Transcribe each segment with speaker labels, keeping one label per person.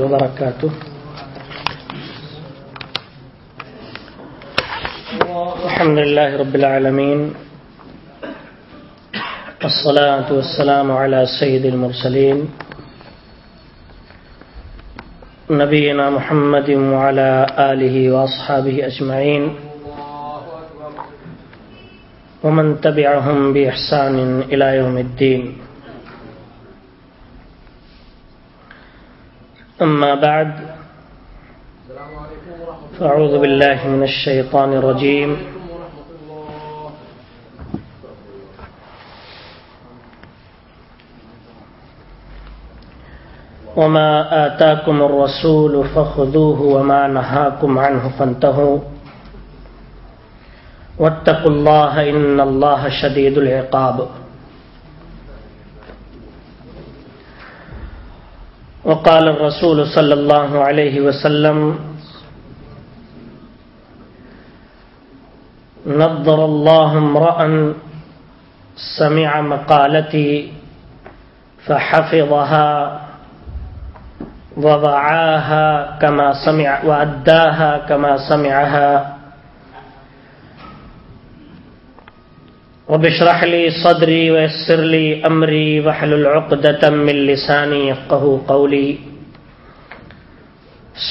Speaker 1: وبركاته الحمد لله رب العالمين والصلاة والسلام على سيد المرسلين نبينا محمد وعلى آله وأصحابه أجمعين ومن تبعهم بإحسان إلى يوم الدين أما بعد، فأعوذ بالله من الشيطان الرجيم. وما آتاكم الرسول فخذوه وما نهاكم عنه فانتهوا. واتقوا الله إن الله شديد العقاب. وقال الرسول صلى الله عليه وسلم نظر الله امرأ سمع مقالتي فحفظها وضعاها كما سمع، وأداها كما سمعها. وبشرح لي صدري ويسر لي أمري وحلل عقدة من لساني يفقه قولي.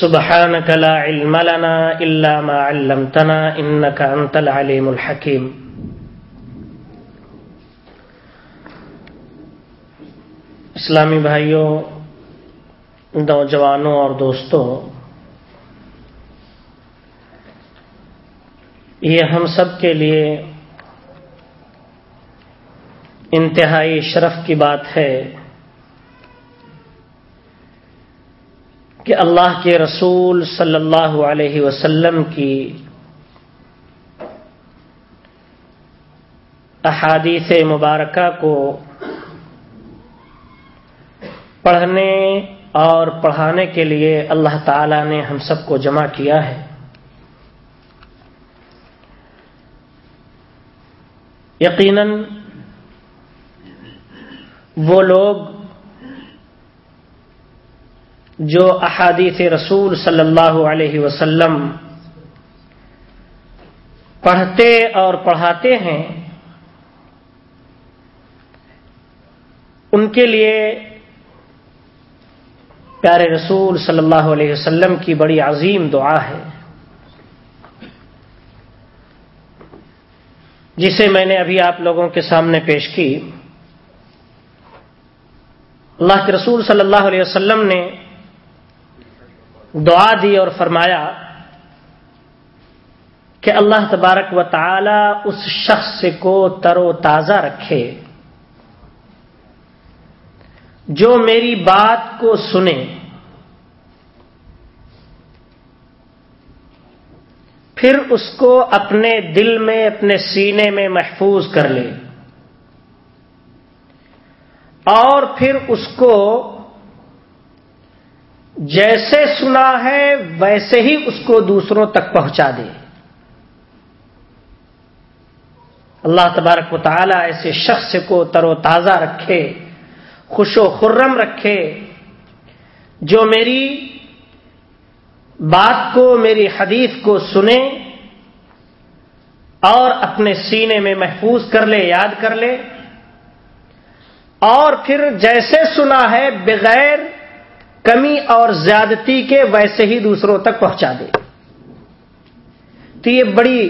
Speaker 1: سبحانك لا علم لنا إلا ما علمتنا إنك أنت العليم الحكيم. اسلامی بھائیوں نوجوانوں اور دوستوں، یہ ہم سب کے لیے انتہائی شرف کی بات ہے کہ اللہ کے رسول صلی اللہ علیہ وسلم کی احادیث مبارکہ کو پڑھنے اور پڑھانے کے لیے اللہ تعالی نے ہم سب کو جمع کیا ہے۔ یقیناً وہ لوگ جو احادیث رسول صلی اللہ علیہ وسلم پڑھتے اور پڑھاتے ہیں، ان کے لیے پیارے رسول صلی اللہ علیہ وسلم کی بڑی عظیم دعا ہے۔ جسے میں نے ابھی آپ لوگوں کے سامنے پیش کی۔ اللہ کے رسول صلی اللہ علیہ وسلم نے دعا دی اور فرمایا کہ اللہ تبارک و تعالی اس شخص کو تر و تازہ رکھے۔ جو میری بات کو سنے، پھر اس کو اپنے دل میں، اپنے سینے میں محفوظ کر لے۔ اور پھر اس کو جیسے سنا ہے ویسے ہی اس کو دوسروں تک پہنچا دے۔ اللہ تبارک و تعالی ایسے شخص کو تر و تازہ رکھے، خوش و خرم رکھے، جو میری بات کو، میری حدیث کو سنے اور اپنے سینے میں محفوظ کر لے، یاد کر لے۔ اور پھر جیسے سنا ہے، بغیر کمی اور زیادتی کے ویسے ہی دوسروں تک پہنچا دے۔ تو یہ بڑی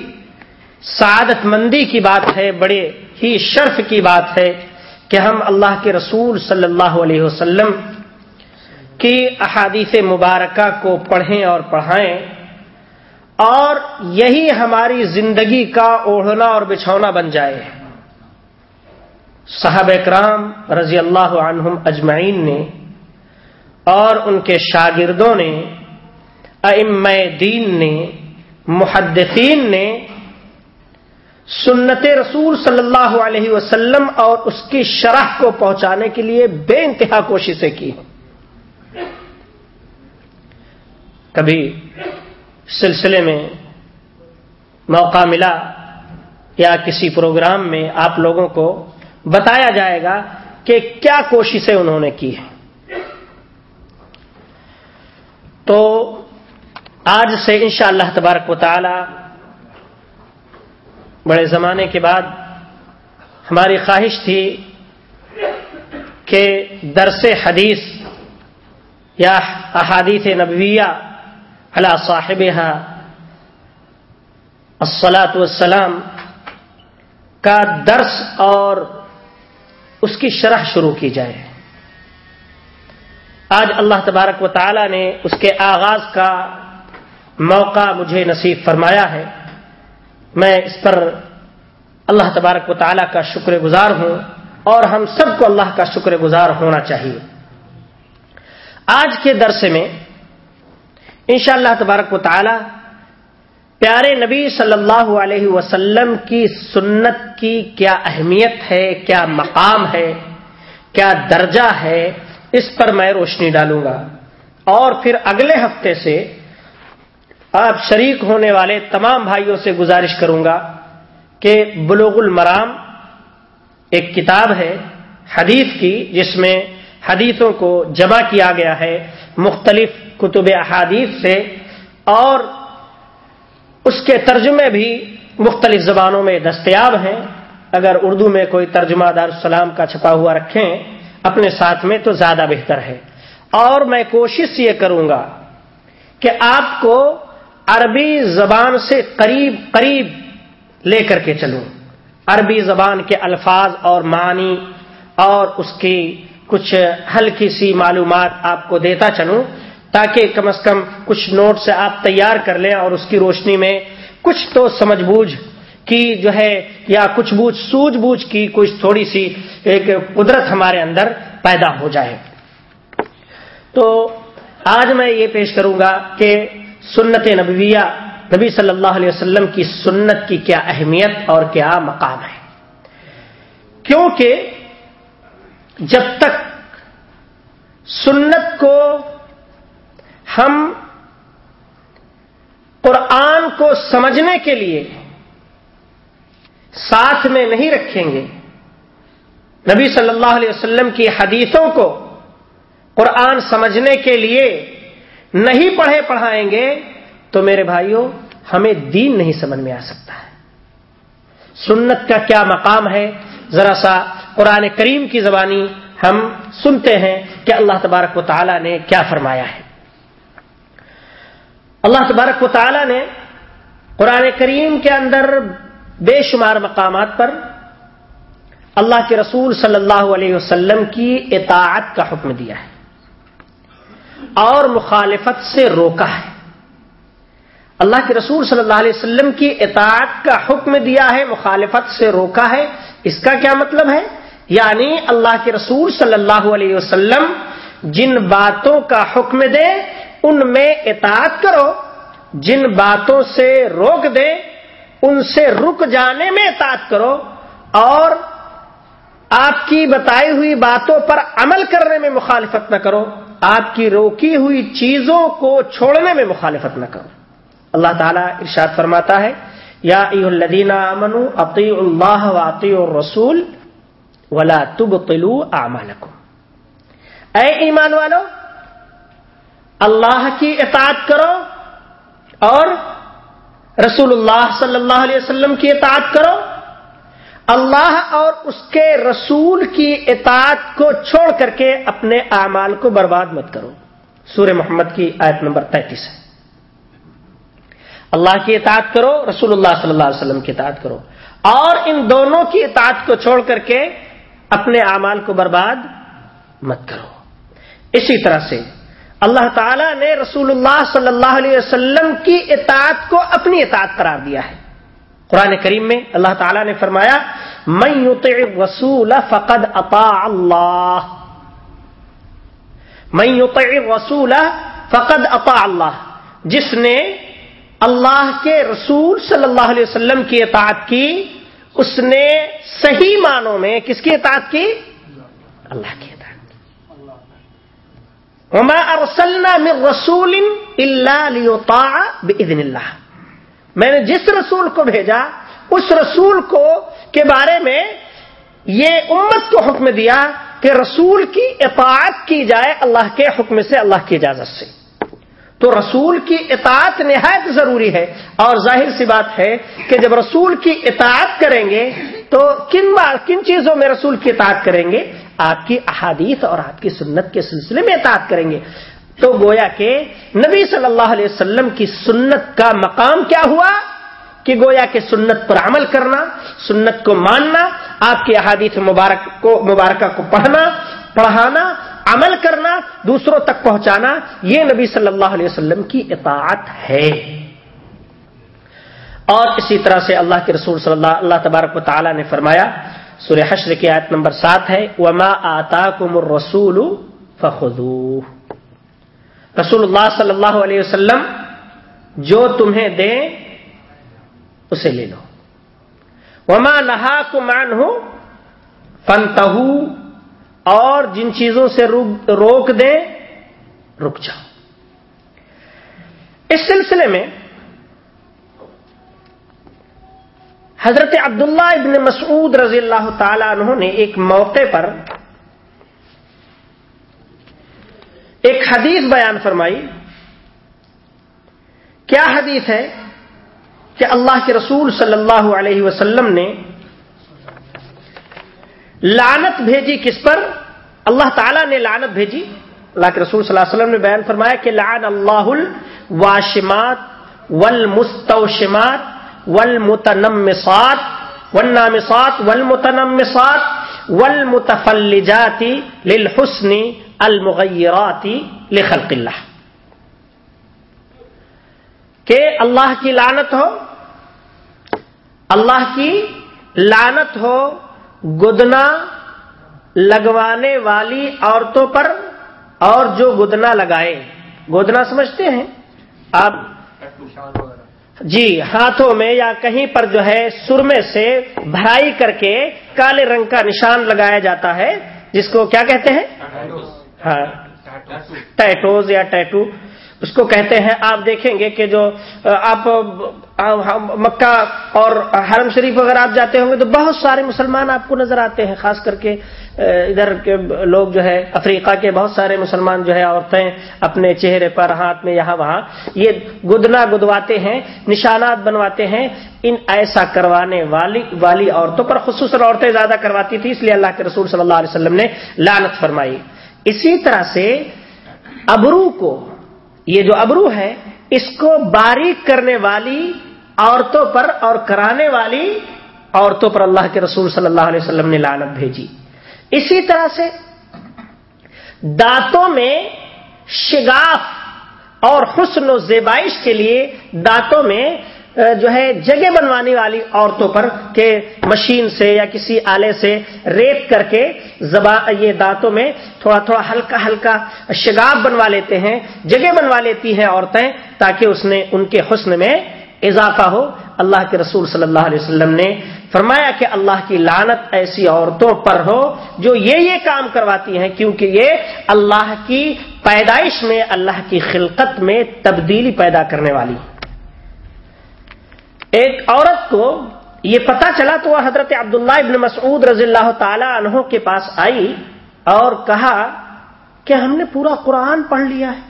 Speaker 1: سعادت مندی کی بات ہے، بڑے ہی شرف کی بات ہے کہ ہم اللہ کے رسول صلی اللہ علیہ وسلم کی احادیث مبارکہ کو پڑھیں اور پڑھائیں۔ اور یہی ہماری زندگی کا اوڑھنا اور بچھونا بن جائے۔ صاحب اکرام رضی اللہ عنہم اجمعین نے اور ان کے شاگردوں نے ام دین نے، محدثین نے سنت رسول صلی اللہ علیہ وسلم اور اس کی شرح کو پہنچانے کے لیے بے انتہا کوششیں کی۔ کبھی سلسلے میں موقع ملا یا کسی پروگرام میں آپ لوگوں کو بتایا جائے گا کہ کیا کوششیں انہوں نے کی ہیں۔ تو آج سے انشاءاللہ اللہ تبارک و تعالی بڑے زمانے کے بعد ہماری خواہش تھی کہ درس حدیث یا احادیث نبویہ علی صاحب السلاۃ والسلام کا درس اور اس کی شرح شروع کی جائے۔ آج اللہ تبارک و تعالی نے اس کے آغاز کا موقع مجھے نصیب فرمایا ہے۔ میں اس پر اللہ تبارک و تعالیٰ کا شکر گزار ہوں اور ہم سب کو اللہ کا شکر گزار ہونا چاہیے۔ آج کے درس میں انشاءاللہ اللہ تبارک و تعالی پیارے نبی صلی اللہ علیہ وسلم کی سنت کی کیا اہمیت ہے، کیا مقام ہے، کیا درجہ ہے، اس پر میں روشنی ڈالوں گا۔ اور پھر اگلے ہفتے سے آپ شریک ہونے والے تمام بھائیوں سے گزارش کروں گا کہ بلوغ المرام ایک کتاب ہے، حدیث کی، جس میں حدیثوں کو جمع کیا گیا ہے مختلف کتب احادیث سے اور اس کے ترجمے بھی مختلف زبانوں میں دستیاب ہیں۔ اگر اردو میں کوئی ترجمہ دارالسلام کا چھپا ہوا رکھیں اپنے ساتھ میں تو زیادہ بہتر ہے۔ اور میں کوشش یہ کروں گا کہ آپ کو عربی زبان سے قریب قریب لے کر کے چلوں۔ عربی زبان کے الفاظ اور معنی اور اس کی کچھ ہلکی سی معلومات آپ کو دیتا چلوں۔ تاکہ کم از کم کچھ نوٹ سے آپ تیار کر لیں اور اس کی روشنی میں کچھ تو سمجھ بوجھ کی جو ہے یا کچھ بوجھ سوجھ بوجھ کی کچھ تھوڑی سی ایک قدرت ہمارے اندر پیدا ہو جائے۔ تو آج میں یہ پیش کروں گا کہ سنت نبویہ نبی صلی اللہ علیہ وسلم کی سنت کی کیا اہمیت اور کیا مقام ہے۔ کیونکہ جب تک سنت کو ہم قرآن کو سمجھنے کے لیے ساتھ میں نہیں رکھیں گے۔ نبی صلی اللہ علیہ وسلم کی حدیثوں کو قرآن سمجھنے کے لیے نہیں پڑھے پڑھائیں گے تو میرے بھائیوں، ہمیں دین نہیں سمجھ میں آ سکتا ہے۔ سنت کا کیا مقام ہے؟ ذرا سا قرآن کریم کی زبانی ہم سنتے ہیں کہ اللہ تبارک و تعالی نے کیا فرمایا ہے۔ اللہ تبارک و تعالی نے قرآن کریم کے اندر بے شمار مقامات پر اللہ کے رسول صلی اللہ علیہ وسلم کی اطاعت کا حکم دیا ہے اور مخالفت سے روکا ہے۔ اللہ کے رسول صلی اللہ علیہ وسلم کی اطاعت کا حکم دیا ہے، مخالفت سے روکا ہے۔ اس کا کیا مطلب ہے؟ یعنی اللہ کے رسول صلی اللہ علیہ وسلم جن باتوں کا حکم دے ان میں اطاعت کرو، جن باتوں سے روک دے ان سے رک جانے میں اطاعت کرو اور آپ کی بتائی ہوئی باتوں پر عمل کرنے میں مخالفت نہ کرو، آپ کی روکی ہوئی چیزوں کو چھوڑنے میں مخالفت نہ کرو۔ اللہ تعالیٰ ارشاد فرماتا ہے، یا الدینہ امن عقی اللہ واطی اور رسول ولا تب قلو اے ایمان والو اللہ کی اطاعت کرو اور رسول اللہ صلی اللہ علیہ وسلم کی اطاعت کرو، اللہ اور اس کے رسول کی اطاعت کو چھوڑ کر کے اپنے اعمال کو برباد مت کرو۔ سورہ محمد کی آیت نمبر تینتیس ہے۔ اللہ کی اطاعت کرو، رسول اللہ صلی اللہ علیہ وسلم کی اطاعت کرو۔ اور ان دونوں کی اطاعت کو چھوڑ کر کے اپنے اعمال کو برباد مت کرو۔ اسی طرح سے اللہ تعالی نے رسول اللہ صلی اللہ علیہ وسلم کی اطاعت کو اپنی اطاعت قرار دیا ہے۔ قرآن کریم میں اللہ تعالیٰ نے فرمایا میں یوتے وسول فقد اطاع اللہ میں یوتے وسول فقد اطاع اللہ۔ جس نے اللہ کے رسول صلی اللہ علیہ وسلم کی اطاعت کی، اس نے صحیح معنوں میں کس کی اطاعت کی؟ اللہ کی اطاعت۔ وما ارسلنا من رسول الا ليطاع باذن اللہ میں نے جس رسول کو بھیجا، اس رسول کو کے بارے میں یہ امت کو حکم دیا کہ رسول کی اطاعت کی جائے اللہ کے حکم سے، اللہ کی اجازت سے۔ تو رسول کی اطاعت نہایت ضروری ہے اور ظاہر سی بات ہے کہ جب رسول کی اطاعت کریں گے تو کن کن چیزوں میں رسول کی اطاعت کریں گے؟ آپ کی احادیث اور آپ کی سنت کے سلسلے میں اطاعت کریں گے۔ تو گویا کہ نبی صلی اللہ علیہ وسلم کی سنت کا مقام کیا ہوا؟ کہ گویا کہ سنت پر عمل کرنا، سنت کو ماننا، آپ کی احادیث مبارک کو، مبارکہ کو پڑھنا، پڑھانا، عمل کرنا، دوسروں تک پہنچانا، یہ نبی صلی اللہ علیہ وسلم کی اطاعت ہے۔ اور اسی طرح سے اللہ کے رسول صلی اللہ اللہ تبارک و تعالی نے فرمایا، سورہ حشر کی آیت نمبر سات ہے، وما آتا کم رسول فخو رسول اللہ صلی اللہ علیہ وسلم جو تمہیں دیں، اسے لے لو۔ وما نہا کو مان ہو اور جن چیزوں سے روک دیں، رک جاؤ۔ اس سلسلے میں حضرت عبداللہ ابن مسعود رضی اللہ تعالی عنہ نے ایک موقع پر ایک حدیث بیان فرمائی۔ کیا حدیث ہے کہ اللہ کے رسول صلی اللہ علیہ وسلم نے لانت بھیجی کس پر؟ اللہ تعالیٰ نے لانت بھیجی۔ اللہ کے رسول صلی اللہ علیہ وسلم نے بیان فرمایا کہ لعن اللہ الواشمات والمستوشمات والمتنمصات، والنامصات، والمتنمصات، والمتفلجات للحسن المغیرات لخلق اللہ کہ اللہ کی لانت ہو، اللہ کی لانت ہو، گدنا لگوانے والی عورتوں پر اور جو گدنا لگائے۔ گودنا سمجھتے ہیں؟ آپ جی ہاتھوں میں یا کہیں پر جو ہے سرمے سے بھرائی کر کے کالے رنگ کا نشان لگایا جاتا ہے جس کو کیا کہتے ہیں؟ ہاں ٹیٹوز یا ٹیٹو اس کو کہتے ہیں، آپ دیکھیں گے کہ جو آپ مکہ اور حرم شریف اگر آپ جاتے ہوں گے تو بہت سارے مسلمان آپ کو نظر آتے ہیں، خاص کر کے ادھر کے لوگ جو ہے، افریقہ کے بہت سارے مسلمان جو ہے، عورتیں اپنے چہرے پر، ہاتھ میں یہاں وہاں، یہ گدنا گدواتے ہیں، نشانات بنواتے ہیں، ان ایسا کروانے والی والی عورتوں پر، خصوصاً عورتیں زیادہ کرواتی تھی، اس لیے اللہ کے رسول صلی اللہ علیہ وسلم نے لانت فرمائی۔ اسی طرح سے ابرو کو یہ جو ابرو ہے، اس کو باریک کرنے والی عورتوں پر اور کرانے والی عورتوں پر اللہ کے رسول صلی اللہ علیہ وسلم نے لانت بھیجی۔ اسی طرح سے دانتوں میں شگاف اور حسن و زیبائش کے لیے دانتوں میں جو ہے جگہ بنوانے والی عورتوں پر کہ مشین سے یا کسی آلے سے ریپ کر کے زبا، یہ دانتوں میں تھوڑا تھوڑا ہلکا ہلکا شگاب بنوا لیتے ہیں، جگہ بنوا لیتی ہیں عورتیں تاکہ اس نے ان کے حسن میں اضافہ ہو۔ اللہ کے رسول صلی اللہ علیہ وسلم نے فرمایا کہ اللہ کی لانت ایسی عورتوں پر ہو جو یہ یہ کام کرواتی ہیں کیونکہ یہ اللہ کی پیدائش میں، اللہ کی خلقت میں تبدیلی پیدا کرنے والی۔ ایک عورت کو یہ پتا چلا تو وہ حضرت عبداللہ ابن مسعود رضی اللہ تعالی عنہ کے پاس آئی اور کہا کہ ہم نے پورا قرآن پڑھ لیا ہے۔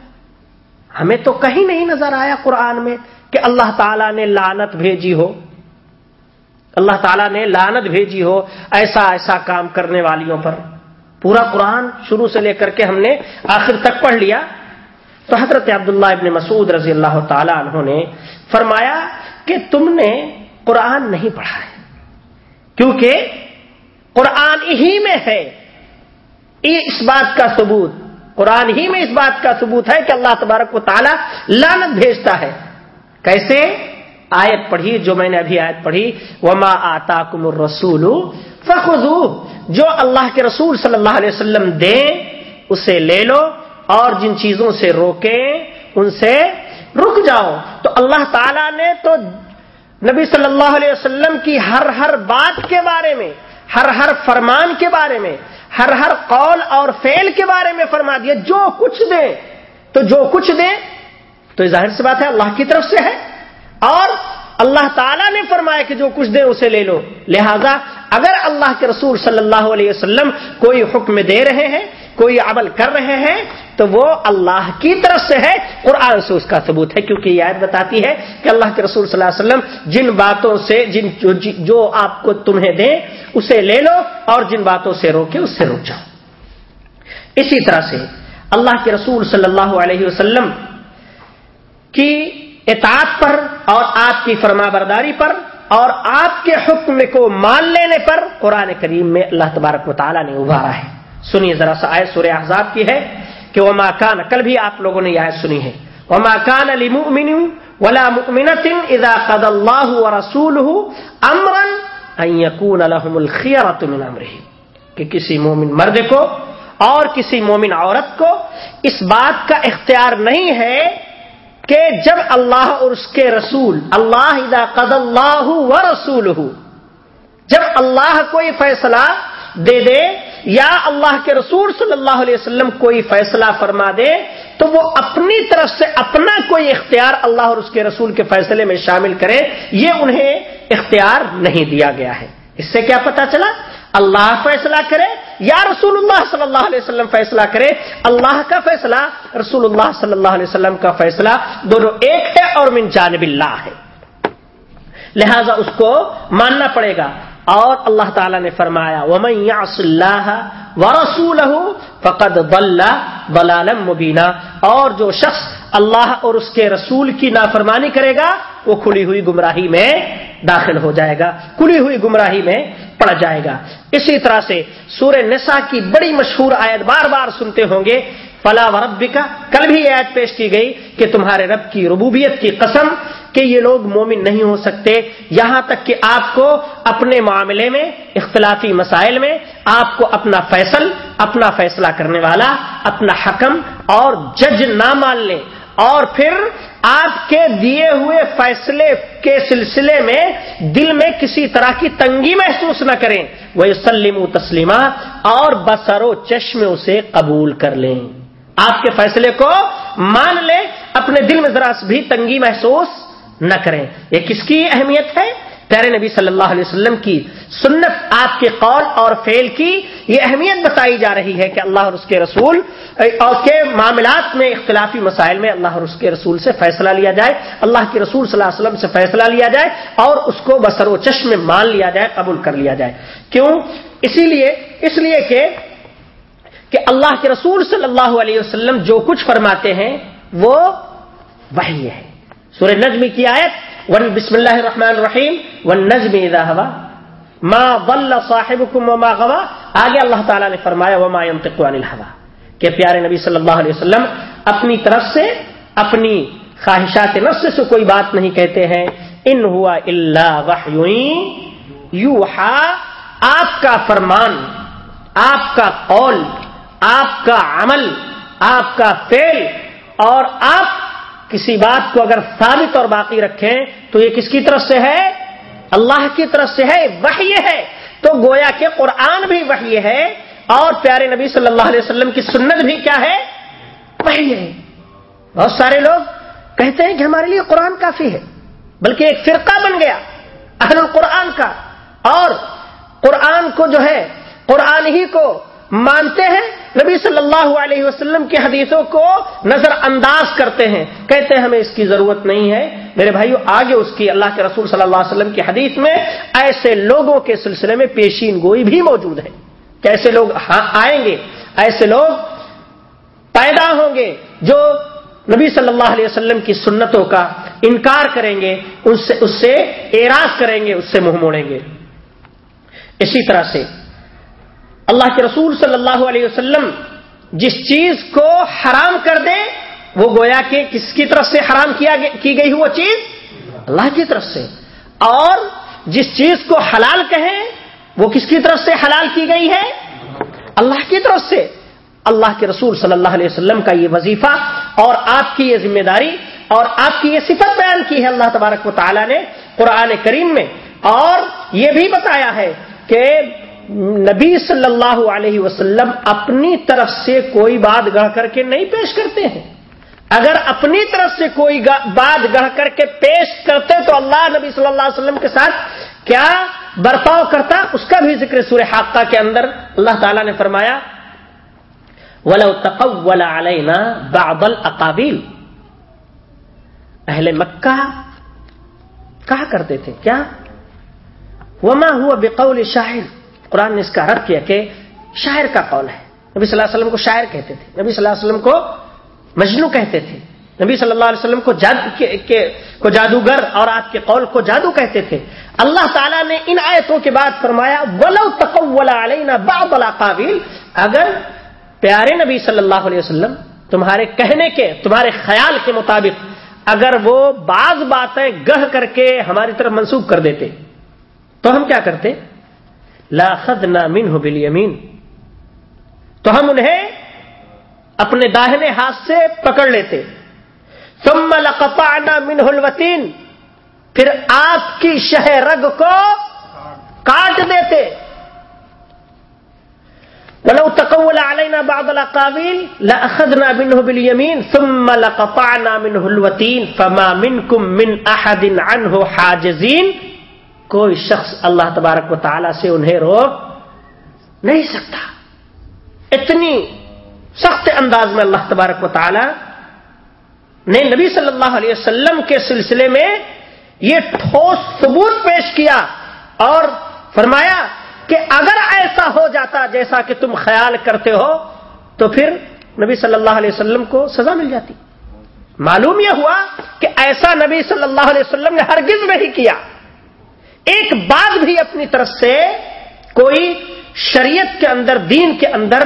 Speaker 1: ہمیں تو کہیں نہیں نظر آیا قرآن میں کہ اللہ تعالیٰ نے لانت بھیجی ہو۔ اللہ تعالیٰ نے لانت بھیجی ہو ایسا ایسا کام کرنے والیوں پر۔ پورا قرآن شروع سے لے کر کے ہم نے آخر تک پڑھ لیا۔ تو حضرت عبداللہ ابن مسعود رضی اللہ تعالی عنہ نے فرمایا کہ تم نے قرآن نہیں پڑھا ہے۔ کیونکہ قرآن ہی میں ہے۔ اس بات کا ثبوت، قرآن ہی میں اس بات کا ثبوت ہے کہ اللہ تبارک و تعالیٰ لانت بھیجتا ہے۔ کیسے؟ آیت پڑھی، جو میں نے ابھی آیت پڑھی، وما آتا کم رسول جو اللہ کے رسول صلی اللہ علیہ وسلم دیں، اسے لے لو اور جن چیزوں سے روکیں، ان سے رک جاؤ۔ تو اللہ تعالی نے تو نبی صلی اللہ علیہ وسلم کی ہر ہر بات کے بارے میں، ہر ہر فرمان کے بارے میں، ہر ہر قول اور فعل کے بارے میں فرما دیا۔ جو کچھ دے تو جو کچھ دے تو ظاہر سی بات ہے، اللہ کی طرف سے ہے۔ اور اللہ تعالیٰ نے فرمایا کہ جو کچھ دے اسے لے لو۔ لہذا اگر اللہ کے رسول صلی اللہ علیہ وسلم کوئی حکم دے رہے ہیں کوئی عمل کر رہے ہیں تو وہ اللہ کی طرف سے ہے۔ قرآن سے اس کا ثبوت ہے کیونکہ یہ آیت بتاتی ہے کہ اللہ کے رسول صلی اللہ علیہ وسلم جن باتوں سے جن جو, جی- جو آپ کو تمہیں دیں اسے لے لو اور جن باتوں سے روکے اس سے رک جاؤ۔ اسی طرح سے اللہ کے رسول صلی اللہ علیہ وسلم کی اطاعت پر اور آپ کی فرما برداری پر اور آپ کے حکم کو مان لینے پر قرآن کریم میں اللہ تبارک و تعالیٰ نے ابھارا ہے۔ سنیے ذرا سا آئے سورہ احزاب کی ہے کہ وہ ماکان کل بھی آپ لوگوں نے یہ آیت سنی ہے۔ وہ ماکان علی ولا مؤمنة اذا قد الله ورسوله امرا ان يكون لهم الخيرة من امره۔ کہ کسی مومن مرد کو اور کسی مومن عورت کو اس بات کا اختیار نہیں ہے کہ جب اللہ اور اس کے رسول، اللہ اذا قد اللہ و رسول جب اللہ کوئی فیصلہ دے دے یا اللہ کے رسول صلی اللہ علیہ وسلم کوئی فیصلہ فرما دے، تو وہ اپنی طرف سے اپنا کوئی اختیار اللہ اور اس کے رسول کے فیصلے میں شامل کرے، یہ انہیں اختیار نہیں دیا گیا ہے۔ اس سے کیا پتا چلا؟ اللہ فیصلہ کرے، یا رسول اللہ صلی اللہ علیہ وسلم فیصلہ کرے۔ اللہ کا فیصلہ، رسول اللہ صلی اللہ علیہ وسلم کا فیصلہ دونوں ایک ہے اور من جانب اللہ ہے۔ لہذا اس کو ماننا پڑے گا۔ اور اللہ تعالی نے فرمایا، ومن یعص اللہ ورسولہ فقد ضل ضلالا مبینا اور جو شخص اللہ اور اس کے رسول کی نافرمانی کرے گا، وہ کھلی ہوئی گمراہی میں داخل ہو جائے گا، کھلی ہوئی گمراہی میں پڑ جائے گا۔ اسی طرح سے سورہ نساء کی بڑی مشہور آیت بار بار سنتے ہوں گے فلا و کا کل بھی یہ آیت پیش کی گئی کہ تمہارے رب کی ربوبیت کی قسم کہ یہ لوگ مومن نہیں ہو سکتے، یہاں تک کہ آپ کو اپنے معاملے میں، اختلافی مسائل میں، آپ کو اپنا فیصل، اپنا فیصلہ کرنے والا، اپنا حکم اور جج نہ مان لیں اور پھر آپ کے دیے ہوئے فیصلے کے سلسلے میں دل میں کسی طرح کی تنگی محسوس نہ کریں۔ وہ سلیم و تسلیمہ اور بسر و چشم اسے قبول کر لیں۔ آپ کے فیصلے کو مان لیں اپنے دل میں ذرا بھی تنگی محسوس نہ کریں۔ یہ کس کی اہمیت ہے؟ پیارے نبی صلی اللہ علیہ وسلم کی سنت، آپ کے قول اور فیل کی یہ اہمیت بتائی جا رہی ہے کہ اللہ اور اس کے رسول، اور کے معاملات میں اختلافی مسائل میں اللہ اور اس کے رسول سے فیصلہ لیا جائے، اللہ کے رسول صلی اللہ علیہ وسلم سے فیصلہ لیا جائے، اور اس کو بسر و چشم مان لیا جائے، قبول کر لیا جائے۔ کیوں؟ اسی لیے، اس لیے کہ کہ اللہ کے رسول صلی اللہ علیہ وسلم جو کچھ فرماتے ہیں وہ وہی ہے۔ سورہ نجم کی آیت، ون بسم اللہ الرحمن الرحیم، ون نظم ہوا۔ ما ضل صاحبكم وما غوا۔ آگے اللہ تعالیٰ نے فرمایا، وما ينطق عن الهوى کہ پیارے نبی صلی اللہ علیہ وسلم اپنی طرف سے، اپنی خواہشات نفس سے کوئی بات نہیں کہتے ہیں۔ ان ہوا اللہ وحی۔ یوحا، آپ کا فرمان، آپ کا قول آپ کا عمل، آپ کا فعل اور آپ کسی بات کو اگر ثابت اور باقی رکھیں تو یہ کس کی طرف سے ہے؟ اللہ کی طرف سے ہے، وحی ہے۔ تو گویا کہ قرآن بھی وحی ہے اور پیارے نبی صلی اللہ علیہ وسلم کی سنت بھی کیا ہے؟ وحی ہے۔ بہت سارے لوگ کہتے ہیں کہ ہمارے لیے قرآن کافی ہے، بلکہ ایک فرقہ بن گیا، اہل القرآن کا۔ اور قرآن کو جو ہے، قرآن ہی کو مانتے ہیں نبی صلی اللہ علیہ وسلم کی حدیثوں کو نظر انداز کرتے ہیں کہتے ہیں ہمیں اس کی ضرورت نہیں ہے میرے بھائیو، آگے اس کی اللہ کے رسول صلی اللہ علیہ وسلم کی حدیث میں ایسے لوگوں کے سلسلے میں پیشین گوئی بھی موجود ہے کیسے لوگ ہاں آئیں گے، ایسے لوگ پیدا ہوں گے جو نبی صلی اللہ علیہ وسلم کی سنتوں کا انکار کریں گے، اس سے اس سے اعراض کریں گے، اس سے منہ موڑیں گے۔ اسی طرح سے اللہ کے رسول صلی اللہ علیہ وسلم جس چیز کو حرام کر دے وہ گویا کہ کس کی طرف سے حرام کیا کی گئی وہ چیز؟ اللہ کی طرف سے۔ اور جس چیز کو حلال کہیں، وہ کس کی طرف سے حلال کی گئی ہے؟ اللہ کی طرف سے۔ اللہ کے رسول صلی اللہ علیہ وسلم کا یہ وظیفہ اور آپ کی یہ ذمہ داری اور آپ کی یہ صفت بیان کی ہے اللہ تبارک و تعالی نے قرآن کریم میں۔ اور یہ بھی بتایا ہے کہ نبی صلی اللہ علیہ وسلم اپنی طرف سے کوئی بات گڑھ کر کے نہیں پیش کرتے ہیں۔ اگر اپنی طرف سے کوئی بات گڑھ کر کے پیش کرتے تو اللہ نبی صلی اللہ علیہ وسلم کے ساتھ کیا برتاؤ کرتا؟ اس کا بھی ذکر سورہ حاقہ کے اندر اللہ تعالیٰ نے فرمایا، ولو تقول علینا بعض الاقابیل اہل مکہ کہا کرتے تھے، کیا؟ وما ہوا بقول شاعر۔ قرآن نے اس کا رد کیا کہ شاعر کا قول ہے۔ نبی صلی اللہ علیہ وسلم کو شاعر کہتے تھے۔ نبی صلی اللہ علیہ وسلم کو مجنو کہتے تھے۔ نبی صلی اللہ علیہ وسلم کو جاد کو جادوگر اور آپ کے قول کو جادو کہتے تھے۔ اللہ تعالیٰ نے ان آیتوں کے بعد فرمایا، ولو تقول علینا بعض الاقابیل اگر پیارے نبی صلی اللہ علیہ وسلم تمہارے کہنے کے تمہارے خیال کے مطابق اگر وہ بعض باتیں گہ کر کے ہماری طرف منسوخ کر دیتے، تو ہم کیا کرتے؟ لا خد نہ من ہو تو ہم انہیں اپنے داہنے ہاتھ سے پکڑ لیتے۔ ثم لقطعنا منه الوتین پھر آپ کی شہ رگ کو کاٹ دیتے۔ ولو تقول علينا بعض الاقاويل لاخذنا منه باليمين، ثم لقطعنا منه الوتين، فما منكم من احد عنه حاجزين۔ کوئی شخص اللہ تبارک و تعالی سے انہیں روک نہیں سکتا۔ اتنی سخت انداز میں اللہ تبارک و تعالی نے نبی صلی اللہ علیہ وسلم کے سلسلے میں یہ ٹھوس ثبوت پیش کیا اور فرمایا کہ اگر ایسا ہو جاتا جیسا کہ تم خیال کرتے ہو تو پھر نبی صلی اللہ علیہ وسلم کو سزا مل جاتی۔ معلوم یہ ہوا کہ ایسا نبی صلی اللہ علیہ وسلم نے ہرگز نہیں کیا۔ ایک بات بھی اپنی طرف سے کوئی شریعت کے اندر، دین کے اندر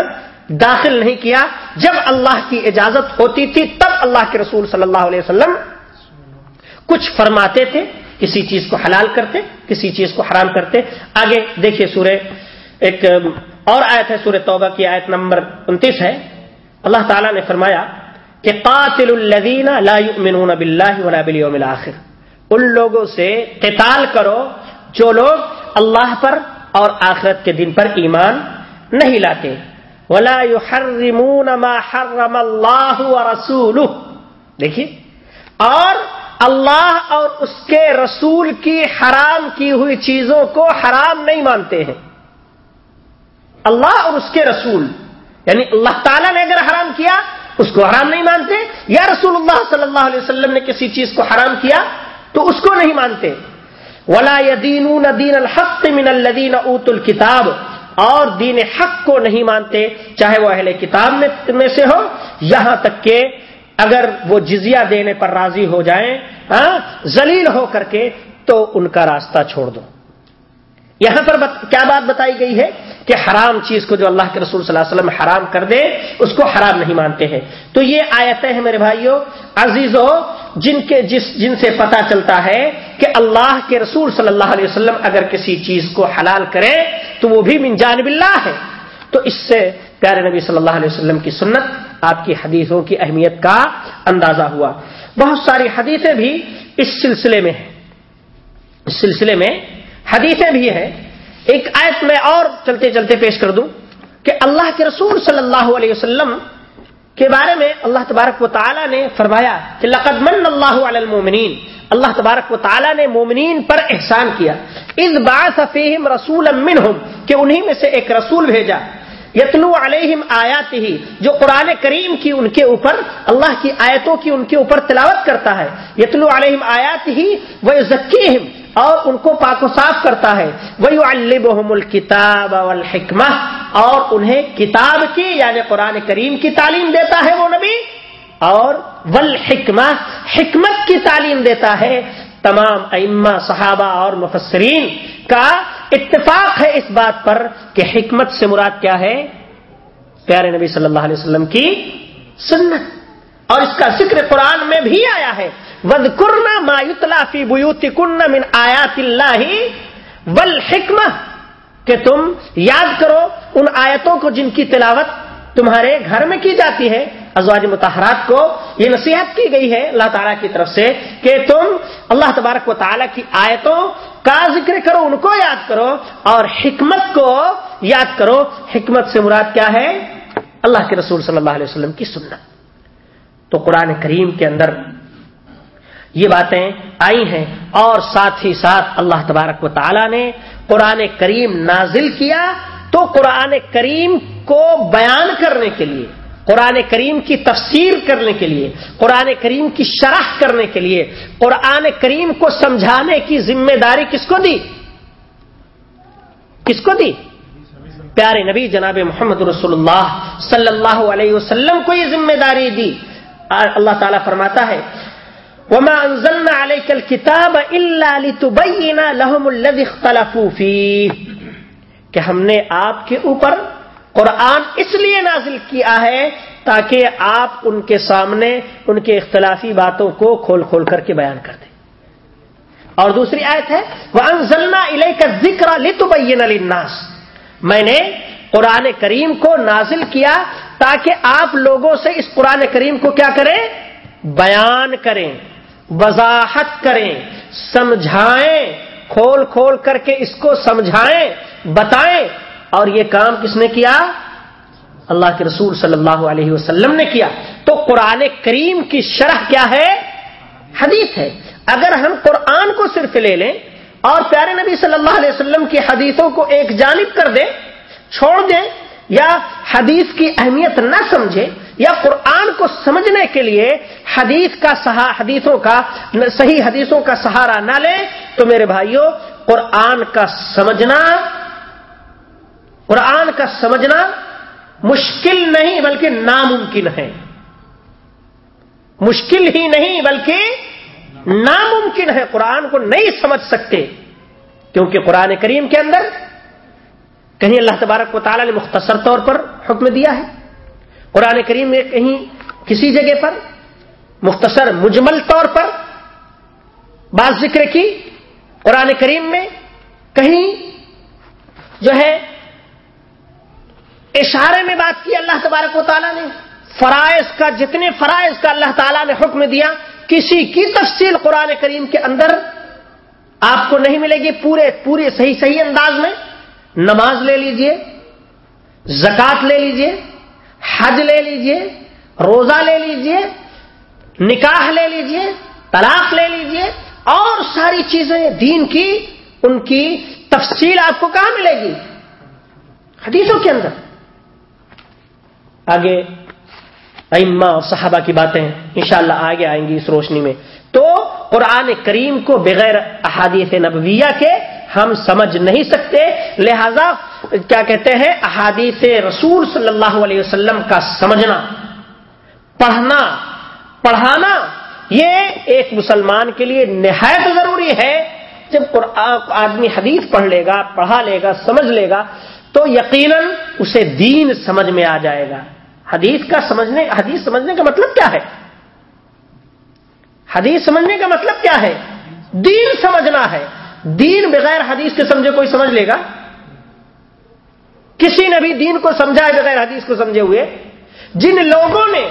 Speaker 1: داخل نہیں کیا۔ جب اللہ کی اجازت ہوتی تھی، تب اللہ کے رسول صلی اللہ علیہ وسلم کچھ فرماتے تھے، کسی چیز کو حلال کرتے، کسی چیز کو حرام کرتے۔ آگے دیکھیے سورہ، ایک اور آیت ہے، سورہ توبہ کی آیت نمبر انتیس ہے۔ اللہ تعالی نے فرمایا کہ قاتل الذین لا یؤمنون باللہ ولا بالیوم الاخر۔ ان لوگوں سے قتال کرو جو لوگ اللہ پر اور آخرت کے دن پر ایمان نہیں لاتے۔ ولا يحرمون ما حرم اللہ ورسولہ دیکھیے، اور اللہ اور اس کے رسول کی حرام کی ہوئی چیزوں کو حرام نہیں مانتے ہیں۔ اللہ اور اس کے رسول یعنی اللہ تعالیٰ نے اگر حرام کیا، اس کو حرام نہیں مانتے۔ یا رسول اللہ صلی اللہ علیہ وسلم نے کسی چیز کو حرام کیا، تو اس کو نہیں مانتے۔ ولا دین دین الحق من الدین اوت الکتاب اور دین حق کو نہیں مانتے، چاہے وہ اہل کتاب میں سے ہو، یہاں تک کہ اگر وہ جزیہ دینے پر راضی ہو جائیں ہاں، زلیل ہو کر کے، تو ان کا راستہ چھوڑ دو۔ یہاں پر کیا بات بتائی گئی ہے کہ حرام چیز کو جو اللہ کے رسول صلی اللہ علیہ وسلم حرام کر دے اس کو حرام نہیں مانتے ہیں۔ تو یہ آیتیں ہیں میرے بھائیوں عزیزوں جن کے جس جن سے پتا چلتا ہے کہ اللہ کے رسول صلی اللہ علیہ وسلم اگر کسی چیز کو حلال کرے تو وہ بھی من جانب اللہ ہے۔ تو اس سے پیارے نبی صلی اللہ علیہ وسلم کی سنت، آپ کی حدیثوں کی اہمیت کا اندازہ ہوا۔ بہت ساری حدیثیں بھی اس سلسلے میں ہیں۔ اس سلسلے میں حدیثیں بھی ہیں۔ ایک آیت میں اور چلتے چلتے پیش کر دوں کہ اللہ کے رسول صلی اللہ علیہ وسلم کے بارے میں اللہ تبارک و تعالی نے فرمایا کہ لقد من اللہ علی المومنین۔ اللہ تبارک و تعالی نے مومنین پر احسان کیا۔ اس بعث فیہم رسولا منہم، کہ انہی میں سے ایک رسول بھیجا۔ یتلو علیہم آیات ہی جو قرآن کریم کی ان کے اوپر، اللہ کی آیتوں کی ان کے اوپر تلاوت کرتا ہے۔ یتلو علیہم آیات ہی وہ ذکیم اور ان کو پاک و صاف کرتا ہے۔ وہ البحم الکتاب والحکمہ اور انہیں کتاب کی یعنی قرآن کریم کی تعلیم دیتا ہے وہ نبی۔ اور والحکمہ حکمت کی تعلیم دیتا ہے۔ تمام ائمہ، صحابہ اور مفسرین کا اتفاق ہے اس بات پر کہ حکمت سے مراد کیا ہے۔ پیارے نبی صلی اللہ علیہ وسلم کی سنت۔ اور اس کا ذکر قرآن میں بھی آیا ہے۔ ود کرنا مایوتلا فی بوتی کن من آیات اللہ ول کہ تم یاد کرو ان آیتوں کو جن کی تلاوت تمہارے گھر میں کی جاتی ہے۔ ازواج متحرات کو یہ نصیحت کی گئی ہے اللہ تعالیٰ کی طرف سے کہ تم اللہ تبارک و تعالیٰ کی آیتوں کا ذکر کرو، ان کو یاد کرو اور حکمت کو یاد کرو۔ حکمت سے مراد کیا ہے؟ اللہ کے رسول صلی اللہ علیہ وسلم کی سنت۔ تو قرآن کریم کے اندر یہ باتیں آئی ہیں اور ساتھ ہی ساتھ اللہ تبارک و تعالی نے قرآن کریم نازل کیا تو قرآن کریم کو بیان کرنے کے لیے، قرآن کریم کی تفسیر کرنے کے لیے، قرآن کریم کی شرح کرنے کے لیے، قرآن کریم کو سمجھانے کی ذمہ داری کس کو دی؟ کس کو دی؟ پیارے نبی جناب محمد رسول اللہ صلی اللہ علیہ وسلم کو یہ ذمہ داری دی۔ اللہ تعالیٰ فرماتا ہے وما انزلنا عليك الكتاب الا لتبين لهم الذي اختلفوا فيه. کہ ہم نے آپ کے اوپر قرآن اس لیے نازل کیا ہے تاکہ آپ ان کے سامنے ان کے اختلافی باتوں کو کھول کھول کر کے بیان کر دیں۔ اور دوسری آیت ہے وہ انزلنا علیہ کا ذکر للناس۔ میں نے قرآن کریم کو نازل کیا تاکہ آپ لوگوں سے اس قرآن کریم کو کیا کریں؟ بیان کریں۔ وضاحت کریں، سمجھائیں، کھول کھول کر کے اس کو سمجھائیں، بتائیں۔ اور یہ کام کس نے کیا؟ اللہ کے رسول صلی اللہ علیہ وسلم نے کیا۔ تو قرآن کریم کی شرح کیا ہے؟ حدیث ہے۔ اگر ہم قرآن کو صرف لے لیں اور پیارے نبی صلی اللہ علیہ وسلم کی حدیثوں کو ایک جانب کر دیں، چھوڑ دیں، یا حدیث کی اہمیت نہ سمجھے یا قرآن کو سمجھنے کے لیے حدیث کا سہا حدیثوں کا صحیح حدیثوں کا سہارا نہ لیں، تو میرے بھائیوں قرآن کا سمجھنا، قرآن کا سمجھنا مشکل نہیں بلکہ ناممکن ہے۔ مشکل ہی نہیں بلکہ ناممکن ہے۔ قرآن کو نہیں سمجھ سکتے، کیونکہ قرآن کریم کے اندر کہیں اللہ تبارک و تعالیٰ نے مختصر طور پر حکم دیا ہے۔ قرآن کریم میں کہیں کسی جگہ پر مختصر مجمل طور پر بات ذکر کی، قرآن کریم میں کہیں جو ہے اشارے میں بات کی اللہ تبارک و تعالیٰ نے، فرائض کا، جتنے فرائض کا اللہ تعالیٰ نے حکم دیا، کسی کی تفصیل قرآن کریم کے اندر آپ کو نہیں ملے گی، پورے پورے صحیح صحیح انداز میں نماز لے لیجیے زکات لے لیجیے حج لے لیجیے، روزہ لے لیجیے، نکاح لے لیجیے، طلاق لے لیجیے، اور ساری چیزیں دین کی، ان کی تفصیل آپ کو کہاں ملے گی؟ حدیثوں کے اندر۔ آگے ائمہ اور صحابہ کی باتیں انشاءاللہ آگے آئیں گی اس روشنی میں۔ تو قرآن کریم کو بغیر احادیث نبویہ کے ہم سمجھ نہیں سکتے، لہذا کیا کہتے ہیں؟ احادیث رسول صلی اللہ علیہ وسلم کا سمجھنا، پڑھنا، پڑھانا، یہ ایک مسلمان کے لیے نہایت ضروری ہے۔ جب آدمی حدیث پڑھ لے گا، پڑھا لے گا، سمجھ لے گا، تو یقیناً اسے دین سمجھ میں آ جائے گا۔ حدیث کا سمجھنے، حدیث سمجھنے کا مطلب کیا ہے؟ حدیث سمجھنے کا مطلب کیا ہے؟ دین سمجھنا ہے۔ دین بغیر حدیث کے سمجھے کوئی سمجھ لے گا؟ کسی نے بھی دین کو سمجھا ہے بغیر حدیث کو سمجھے ہوئے، جن لوگوں نے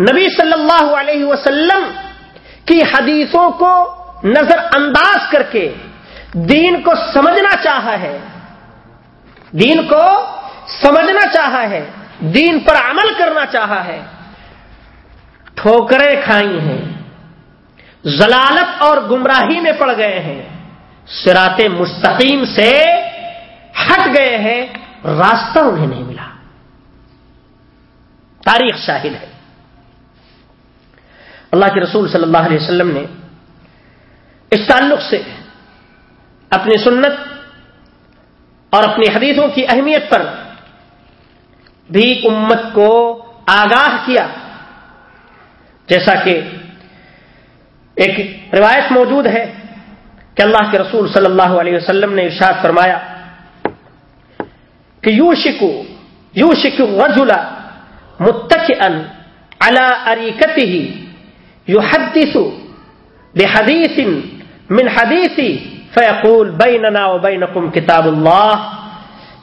Speaker 1: نبی صلی اللہ علیہ وسلم کی حدیثوں کو نظر انداز کر کے دین کو سمجھنا چاہا ہے، دین کو سمجھنا چاہا ہے، دین پر عمل کرنا چاہا ہے، ٹھوکریں کھائی ہیں، زلالت اور گمراہی میں پڑ گئے ہیں سرات مستقیم سے ہٹ گئے ہیں، راستہ انہیں نہیں ملا۔ تاریخ شاہد ہے۔ اللہ کے رسول صلی اللہ علیہ وسلم نے اس تعلق سے اپنی سنت اور اپنی حدیثوں کی اہمیت پر بھی امت کو آگاہ کیا۔ جیسا کہ ایک روایت موجود ہے کہ اللہ کے رسول صلی اللہ علیہ وسلم نے ارشاد فرمایا کہ یو شکو یو شکو وجلا متک ان اللہ اریکتی ہی یو حدیث حدیث من حدیثی فیقول بیننا و بینکم کتاب اللہ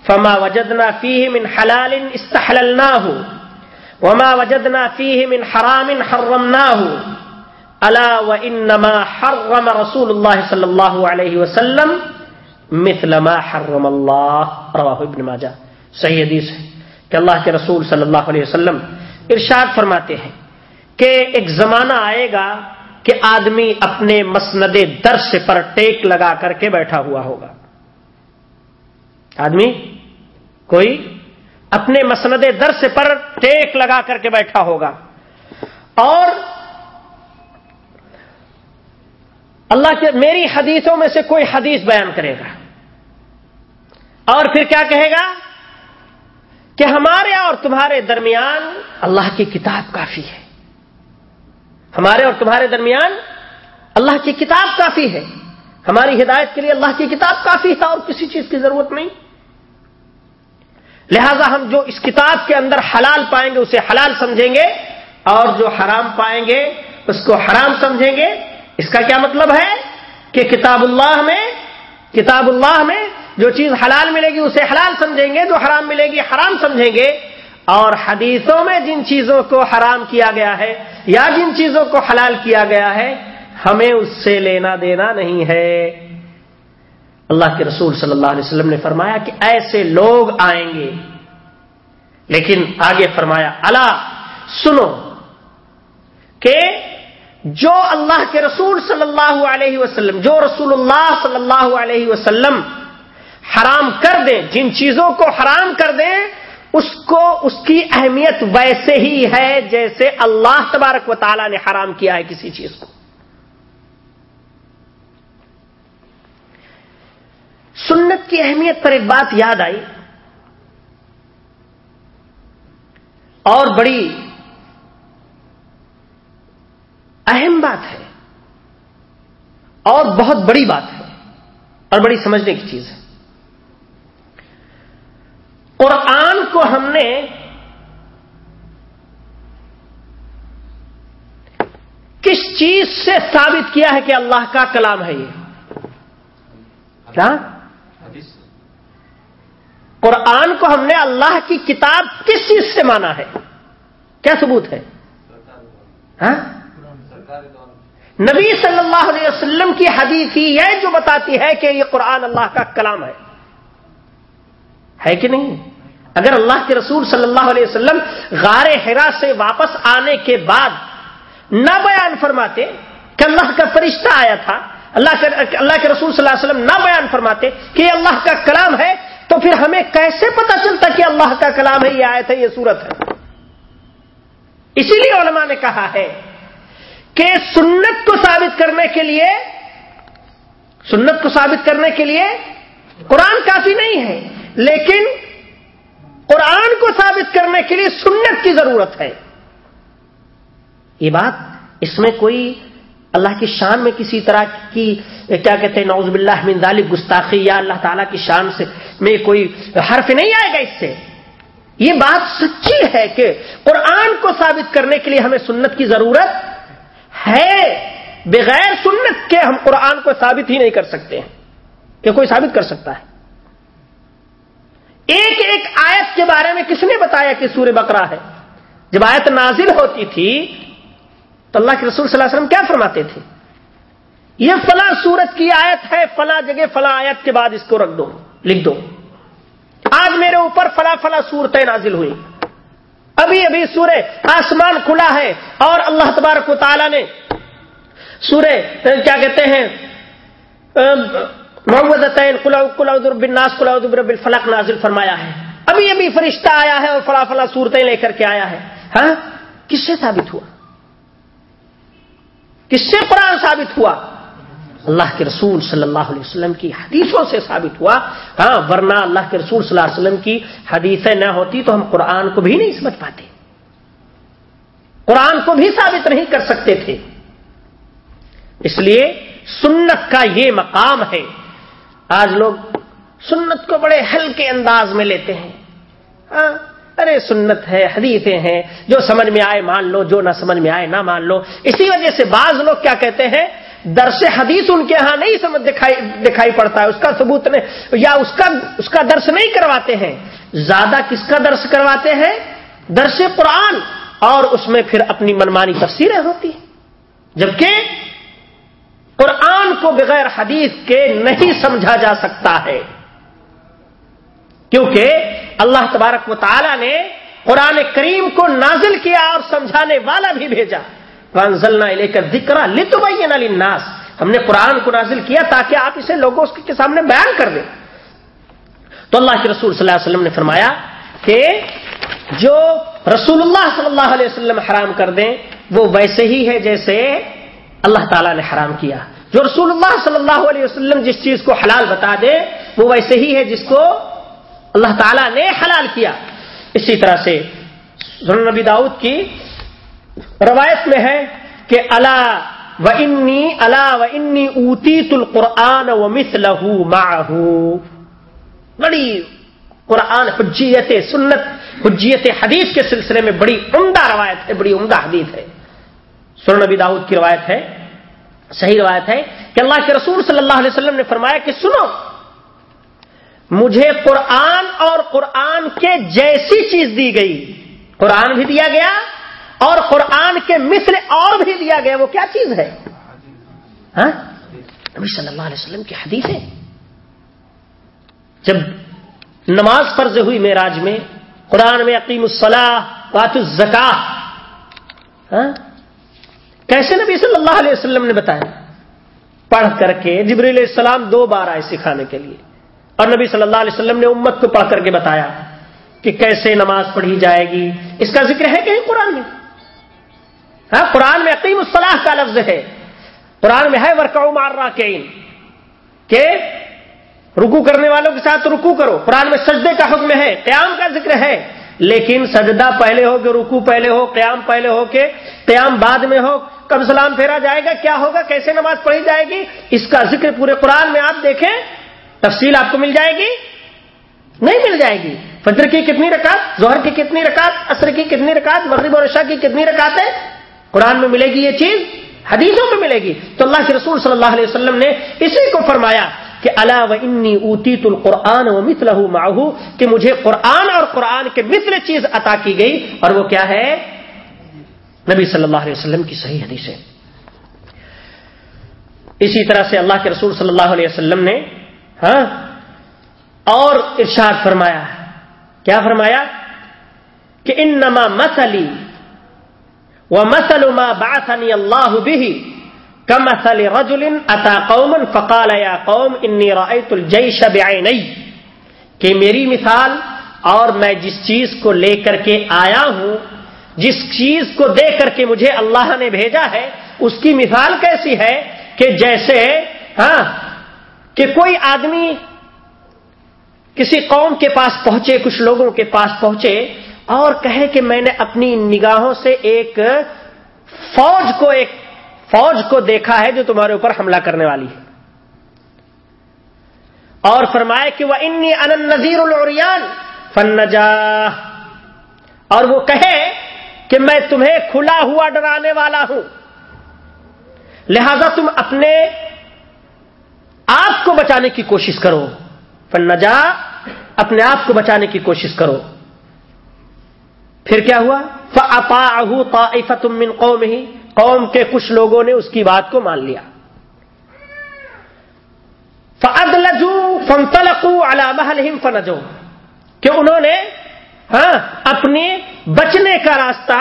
Speaker 1: فما وجدنا فيه من حلال استحللناه وما وجدنا فيه من حرام حرمناه الا وانما حرم رسول الله صلى الله عليه وسلم مثل ما حرم الله. رواه ابن ماجه صحیح حدیث ہے کہ اللہ کے رسول صلی اللہ علیہ وسلم ارشاد فرماتے ہیں کہ ایک زمانہ آئے گا کہ آدمی اپنے مسند درس پر ٹیک لگا کر کے بیٹھا ہوا ہوگا. آدمی کوئی اپنے مسند درس پر ٹیک لگا کر کے بیٹھا ہوگا. اور اللہ کے میری حدیثوں میں سے کوئی حدیث بیان کرے گا۔ اور پھر کیا کہے گا؟ کہ ہمارے اور تمہارے درمیان اللہ کی کتاب کافی ہے۔ ہمارے اور تمہارے درمیان اللہ کی کتاب کافی ہے۔ ہماری ہدایت کے لیے اللہ کی کتاب کافی ہے اور کسی چیز کی ضرورت نہیں۔ لہذا ہم جو اس کتاب کے اندر حلال پائیں گے، اسے حلال سمجھیں گے اور جو حرام پائیں گے، اس کو حرام سمجھیں گے۔ اس کا کیا مطلب ہے کہ کتاب اللہ میں کتاب اللہ میں جو چیز حلال ملے گی اسے حلال سمجھیں گے، جو حرام ملے گی حرام سمجھیں گے۔ اور حدیثوں میں جن چیزوں کو حرام کیا گیا ہے یا جن چیزوں کو حلال کیا گیا ہے، ہمیں اس سے لینا دینا نہیں ہے۔ اللہ کے رسول صلی اللہ علیہ وسلم نے فرمایا کہ ایسے لوگ آئیں گے۔ لیکن آگے فرمایا اللہ سنو کہ جو اللہ کے رسول صلی اللہ علیہ وسلم، جو رسول اللہ صلی اللہ علیہ وسلم حرام کر دیں، جن چیزوں کو حرام کر دیں، اس کو، اس کی اہمیت ویسے ہی ہے جیسے اللہ تبارک و تعالی نے حرام کیا ہے کسی چیز کو۔ سنت کی اہمیت پر ایک بات یاد آئی اور بڑی بات ہے۔ اور بہت بڑی بات ہے۔ اور بڑی سمجھنے کی چیز ہے۔ قرآن کو ہم نے کس چیز سے ثابت کیا ہے کہ اللہ کا کلام ہے یہ؟ کیا؟ قرآن کو ہم نے اللہ کی کتاب کس چیز سے مانا ہے؟ کیا ثبوت ہے؟ ہاں؟ نبی صلی اللہ علیہ وسلم کی حدیث ہی یہ جو بتاتی ہے کہ یہ قرآن اللہ کا کلام ہے۔ ہے کہ نہیں؟ اگر اللہ کے رسول صلی اللہ علیہ وسلم غار ہرا سے واپس آنے کے بعد نہ بیان فرماتے کہ اللہ کا فرشتہ آیا تھا، اللہ کے اللہ کے رسول صلی اللہ علیہ وسلم نہ بیان فرماتے کہ یہ اللہ کا کلام ہے، تو پھر ہمیں کیسے پتا چلتا کہ اللہ کا کلام ہے، یہ آیت ہے، یہ صورت ہے؟ اسی لیے علماء نے کہا ہے کہ سنت کو ثابت کرنے کے لیے سنت کو ثابت کرنے کے لیے قرآن کافی نہیں ہے، لیکن قرآن کو ثابت کرنے کے لیے سنت کی ضرورت ہے۔ یہ بات اس میں کوئی اللہ کی شان میں کسی طرح کی کیا کہتے ہیں نوز باللہ من ذالک گستاخی یا اللہ تعالیٰ کی شان سے میں کوئی حرف نہیں آئے گا اس سے۔ یہ بات سچی ہے کہ قرآن کو ثابت کرنے کے لیے ہمیں سنت کی ضرورت ہے بغیر سنت کے ہم قرآن کو ثابت ہی نہیں کر سکتے کہ کوئی ثابت کر سکتا ہے۔ ایک ایک آیت کے بارے میں کس نے بتایا کہ سورہ بکرا ہے؟ جب آیت نازل ہوتی تھی، تو اللہ کے رسول صلی اللہ علیہ وسلم کیا فرماتے تھے؟ یہ فلاں سورت کی آیت ہے، فلاں جگہ، فلاں آیت کے بعد اس کو رکھ دو، لکھ دو۔ آج میرے اوپر فلاں فلاں صورتیں نازل ہوئی۔ ابھی ابھی سورہ آسمان کھلا ہے اور اللہ تبارک و تعالی نے سورہ کیا کہتے ہیں؟ محمد بناس رب الفلق نازل فرمایا ہے۔ ابھی ابھی فرشتہ آیا ہے اور فلا فلا صورتیں لے کر کے آیا ہے۔ ہاں؟ کس سے ثابت ہوا؟ کس سے قرآن ثابت ہوا؟ اللہ کے رسول صلی اللہ علیہ وسلم کی حدیثوں سے ثابت ہوا۔ ہاں ورنہ اللہ کے رسول صلی اللہ علیہ وسلم کی حدیثیں نہ ہوتی تو ہم قرآن کو بھی نہیں سمجھ پاتے۔ قرآن کو بھی ثابت نہیں کر سکتے تھے۔ اس لیے سنت کا یہ مقام ہے۔ آج لوگ سنت کو بڑے ہلکے انداز میں لیتے ہیں۔ ہاں ارے سنت ہے، حدیثیں ہیں۔ جو سمجھ میں آئے مان لو، جو نہ سمجھ میں آئے نہ مان لو۔ اسی وجہ سے بعض لوگ کیا کہتے ہیں، درس حدیث ان کے ہاں نہیں سمجھ دکھائی دکھائی پڑتا ہے۔ اس کا ثبوت نہیں، یا اس کا اس کا درس نہیں کرواتے ہیں۔ زیادہ کس کا درس کرواتے ہیں؟ درس قرآن۔ اور اس میں پھر اپنی منمانی تفسیریں ہوتی جبکہ قرآن کو بغیر حدیث کے نہیں سمجھا جا سکتا ہے۔ کیونکہ اللہ تبارک و تعالی نے قرآن کریم کو نازل کیا اور سمجھانے والا بھی بھیجا۔ وانزلنا لے کر ذکر لتبین للناس۔ ہم نے قرآن کو نازل کیا تاکہ آپ اسے لوگوں کے سامنے بیان کر دیں۔ تو اللہ کے رسول صلی اللہ علیہ وسلم نے فرمایا کہ جو رسول اللہ صلی اللہ علیہ وسلم حرام کر دیں، وہ ویسے ہی ہے جیسے اللہ تعالیٰ نے حرام کیا۔ جو رسول اللہ صلی اللہ علیہ وسلم جس چیز کو حلال بتا دے، وہ ویسے ہی ہے جس کو اللہ تعالیٰ نے حلال کیا۔ اسی طرح سے نبی داؤد کی روایت میں ہے کہ اللہ و انی اللہ و انی اوتی تل قرآن و مس لہو بڑی قرآن حجیت سنت حجیت حدیث کے سلسلے میں بڑی عمدہ روایت ہے، بڑی عمدہ حدیث ہے۔ سر نبی داؤد کی روایت ہے، صحیح روایت ہے کہ اللہ کے رسول صلی اللہ علیہ وسلم نے فرمایا کہ سنو، مجھے قرآن اور قرآن کے جیسی چیز دی گئی۔ قرآن بھی دیا گیا اور قرآن کے مثل اور بھی دیا گیا، وہ کیا چیز ہے؟ ہاں؟ نبی صلی اللہ علیہ وسلم کی حدیث ہے۔ جب نماز فرض ہوئی میراج میں قرآن میں عقیم الصلاح وات الزکا ہاں؟ کیسے نبی صلی اللہ علیہ وسلم نے بتایا؟ پڑھ کر کے جبریل السلام دو بار آئے سکھانے کے لیے۔ اور نبی صلی اللہ علیہ وسلم نے امت کو پڑھ کر کے بتایا کہ کیسے نماز پڑھی جائے گی۔ اس کا ذکر ہے کہیں قرآن میں۔ ہاں؟ قرآن میں عقیم الصلاح کا لفظ ہے۔ قرآن میں ہے ورکاؤ مار رہا کہ رکو کرنے والوں کے ساتھ رکو کرو۔ قرآن میں سجدے کا حکم ہے، قیام کا ذکر ہے۔ لیکن سجدہ پہلے ہو کہ رکو پہلے ہو، قیام پہلے ہو کہ قیام بعد میں ہو۔ کب سلام پھیرا جائے گا، کیا ہوگا، کیسے نماز پڑھی جائے گی، اس کا ذکر پورے قرآن میں آپ دیکھیں۔ تفصیل آپ کو مل جائے گی؟ نہیں مل جائے گی۔ فجر کی کتنی رکعت، ظہر کی کتنی رکعت، عصر کی کتنی رکعت، مغرب اور عشاء کی کتنی رکعت ہے قرآن میں ملے گی یہ چیز، حدیثوں میں ملے گی۔ تو اللہ کے رسول صلی اللہ علیہ وسلم نے اسی کو فرمایا۔ کہ اللہ و انی اوتی تل قرآن و مثل ماہو کہ مجھے قرآن اور قرآن کے مثل چیز عطا کی گئی، اور وہ کیا ہے؟ نبی صلی اللہ علیہ وسلم کی صحیح حدیث ہے۔ اسی طرح سے اللہ کے رسول صلی اللہ علیہ وسلم نے ہاں اور ارشاد فرمایا کیا فرمایا؟ کہ ان نما مسلی و مسل ما باسنی اللہ بھی کم اصل رجل اتا قوم فقال یا قوم انی رأیت الجیش بعینی کہ میری مثال اور میں جس چیز کو لے کر کے آیا ہوں، جس چیز کو دے کر کے مجھے اللہ نے بھیجا ہے، اس کی مثال کیسی ہے کہ جیسے ہاں کہ کوئی آدمی کسی قوم کے پاس پہنچے، کچھ لوگوں کے پاس پہنچے اور کہے کہ میں نے اپنی نگاہوں سے ایک فوج کو ایک فوج کو دیکھا ہے جو تمہارے اوپر حملہ کرنے والی ہے۔ اور فرمائے کہ وہ انی ان نذیر الوریان فن اور وہ کہے کہ میں تمہیں کھلا ہوا ڈرانے والا ہوں۔ لہذا تم اپنے آپ کو بچانے کی کوشش کرو۔ فن اپنے آپ کو بچانے کی کوشش کرو۔ پھر کیا ہوا؟ فا من قوم ہی قوم کے کچھ لوگوں نے اس کی بات کو مان لیا۔ فد لجو فن تلقو علام فنجو کہ انہوں نے ہاں اپنی بچنے کا راستہ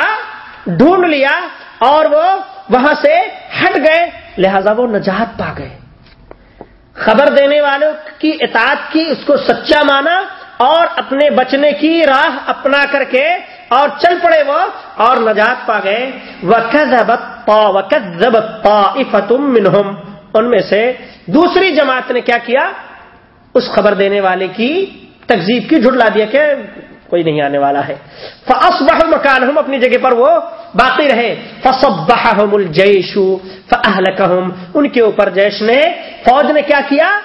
Speaker 1: ڈھونڈ لیا اور وہ وہاں سے ہٹ گئے، لہذا وہ نجات پا گئے۔ خبر دینے والوں کی اطاعت کی، اس کو سچا مانا اور اپنے بچنے کی راہ اپنا کر کے اور چل پڑے وہ اور نجات پا گئے۔ منہم ان میں سے دوسری جماعت نے کیا کیا؟ اس خبر دینے والے کی تقزیب کی جھٹلا دیا کہ کوئی نہیں آنے والا ہے۔ فصبح مکان ہم اپنی جگہ پر وہ باقی رہے۔ فصبحهم الجيش فاهلكهم ان کے اوپر جیش نے فوج نے کیا کیا؟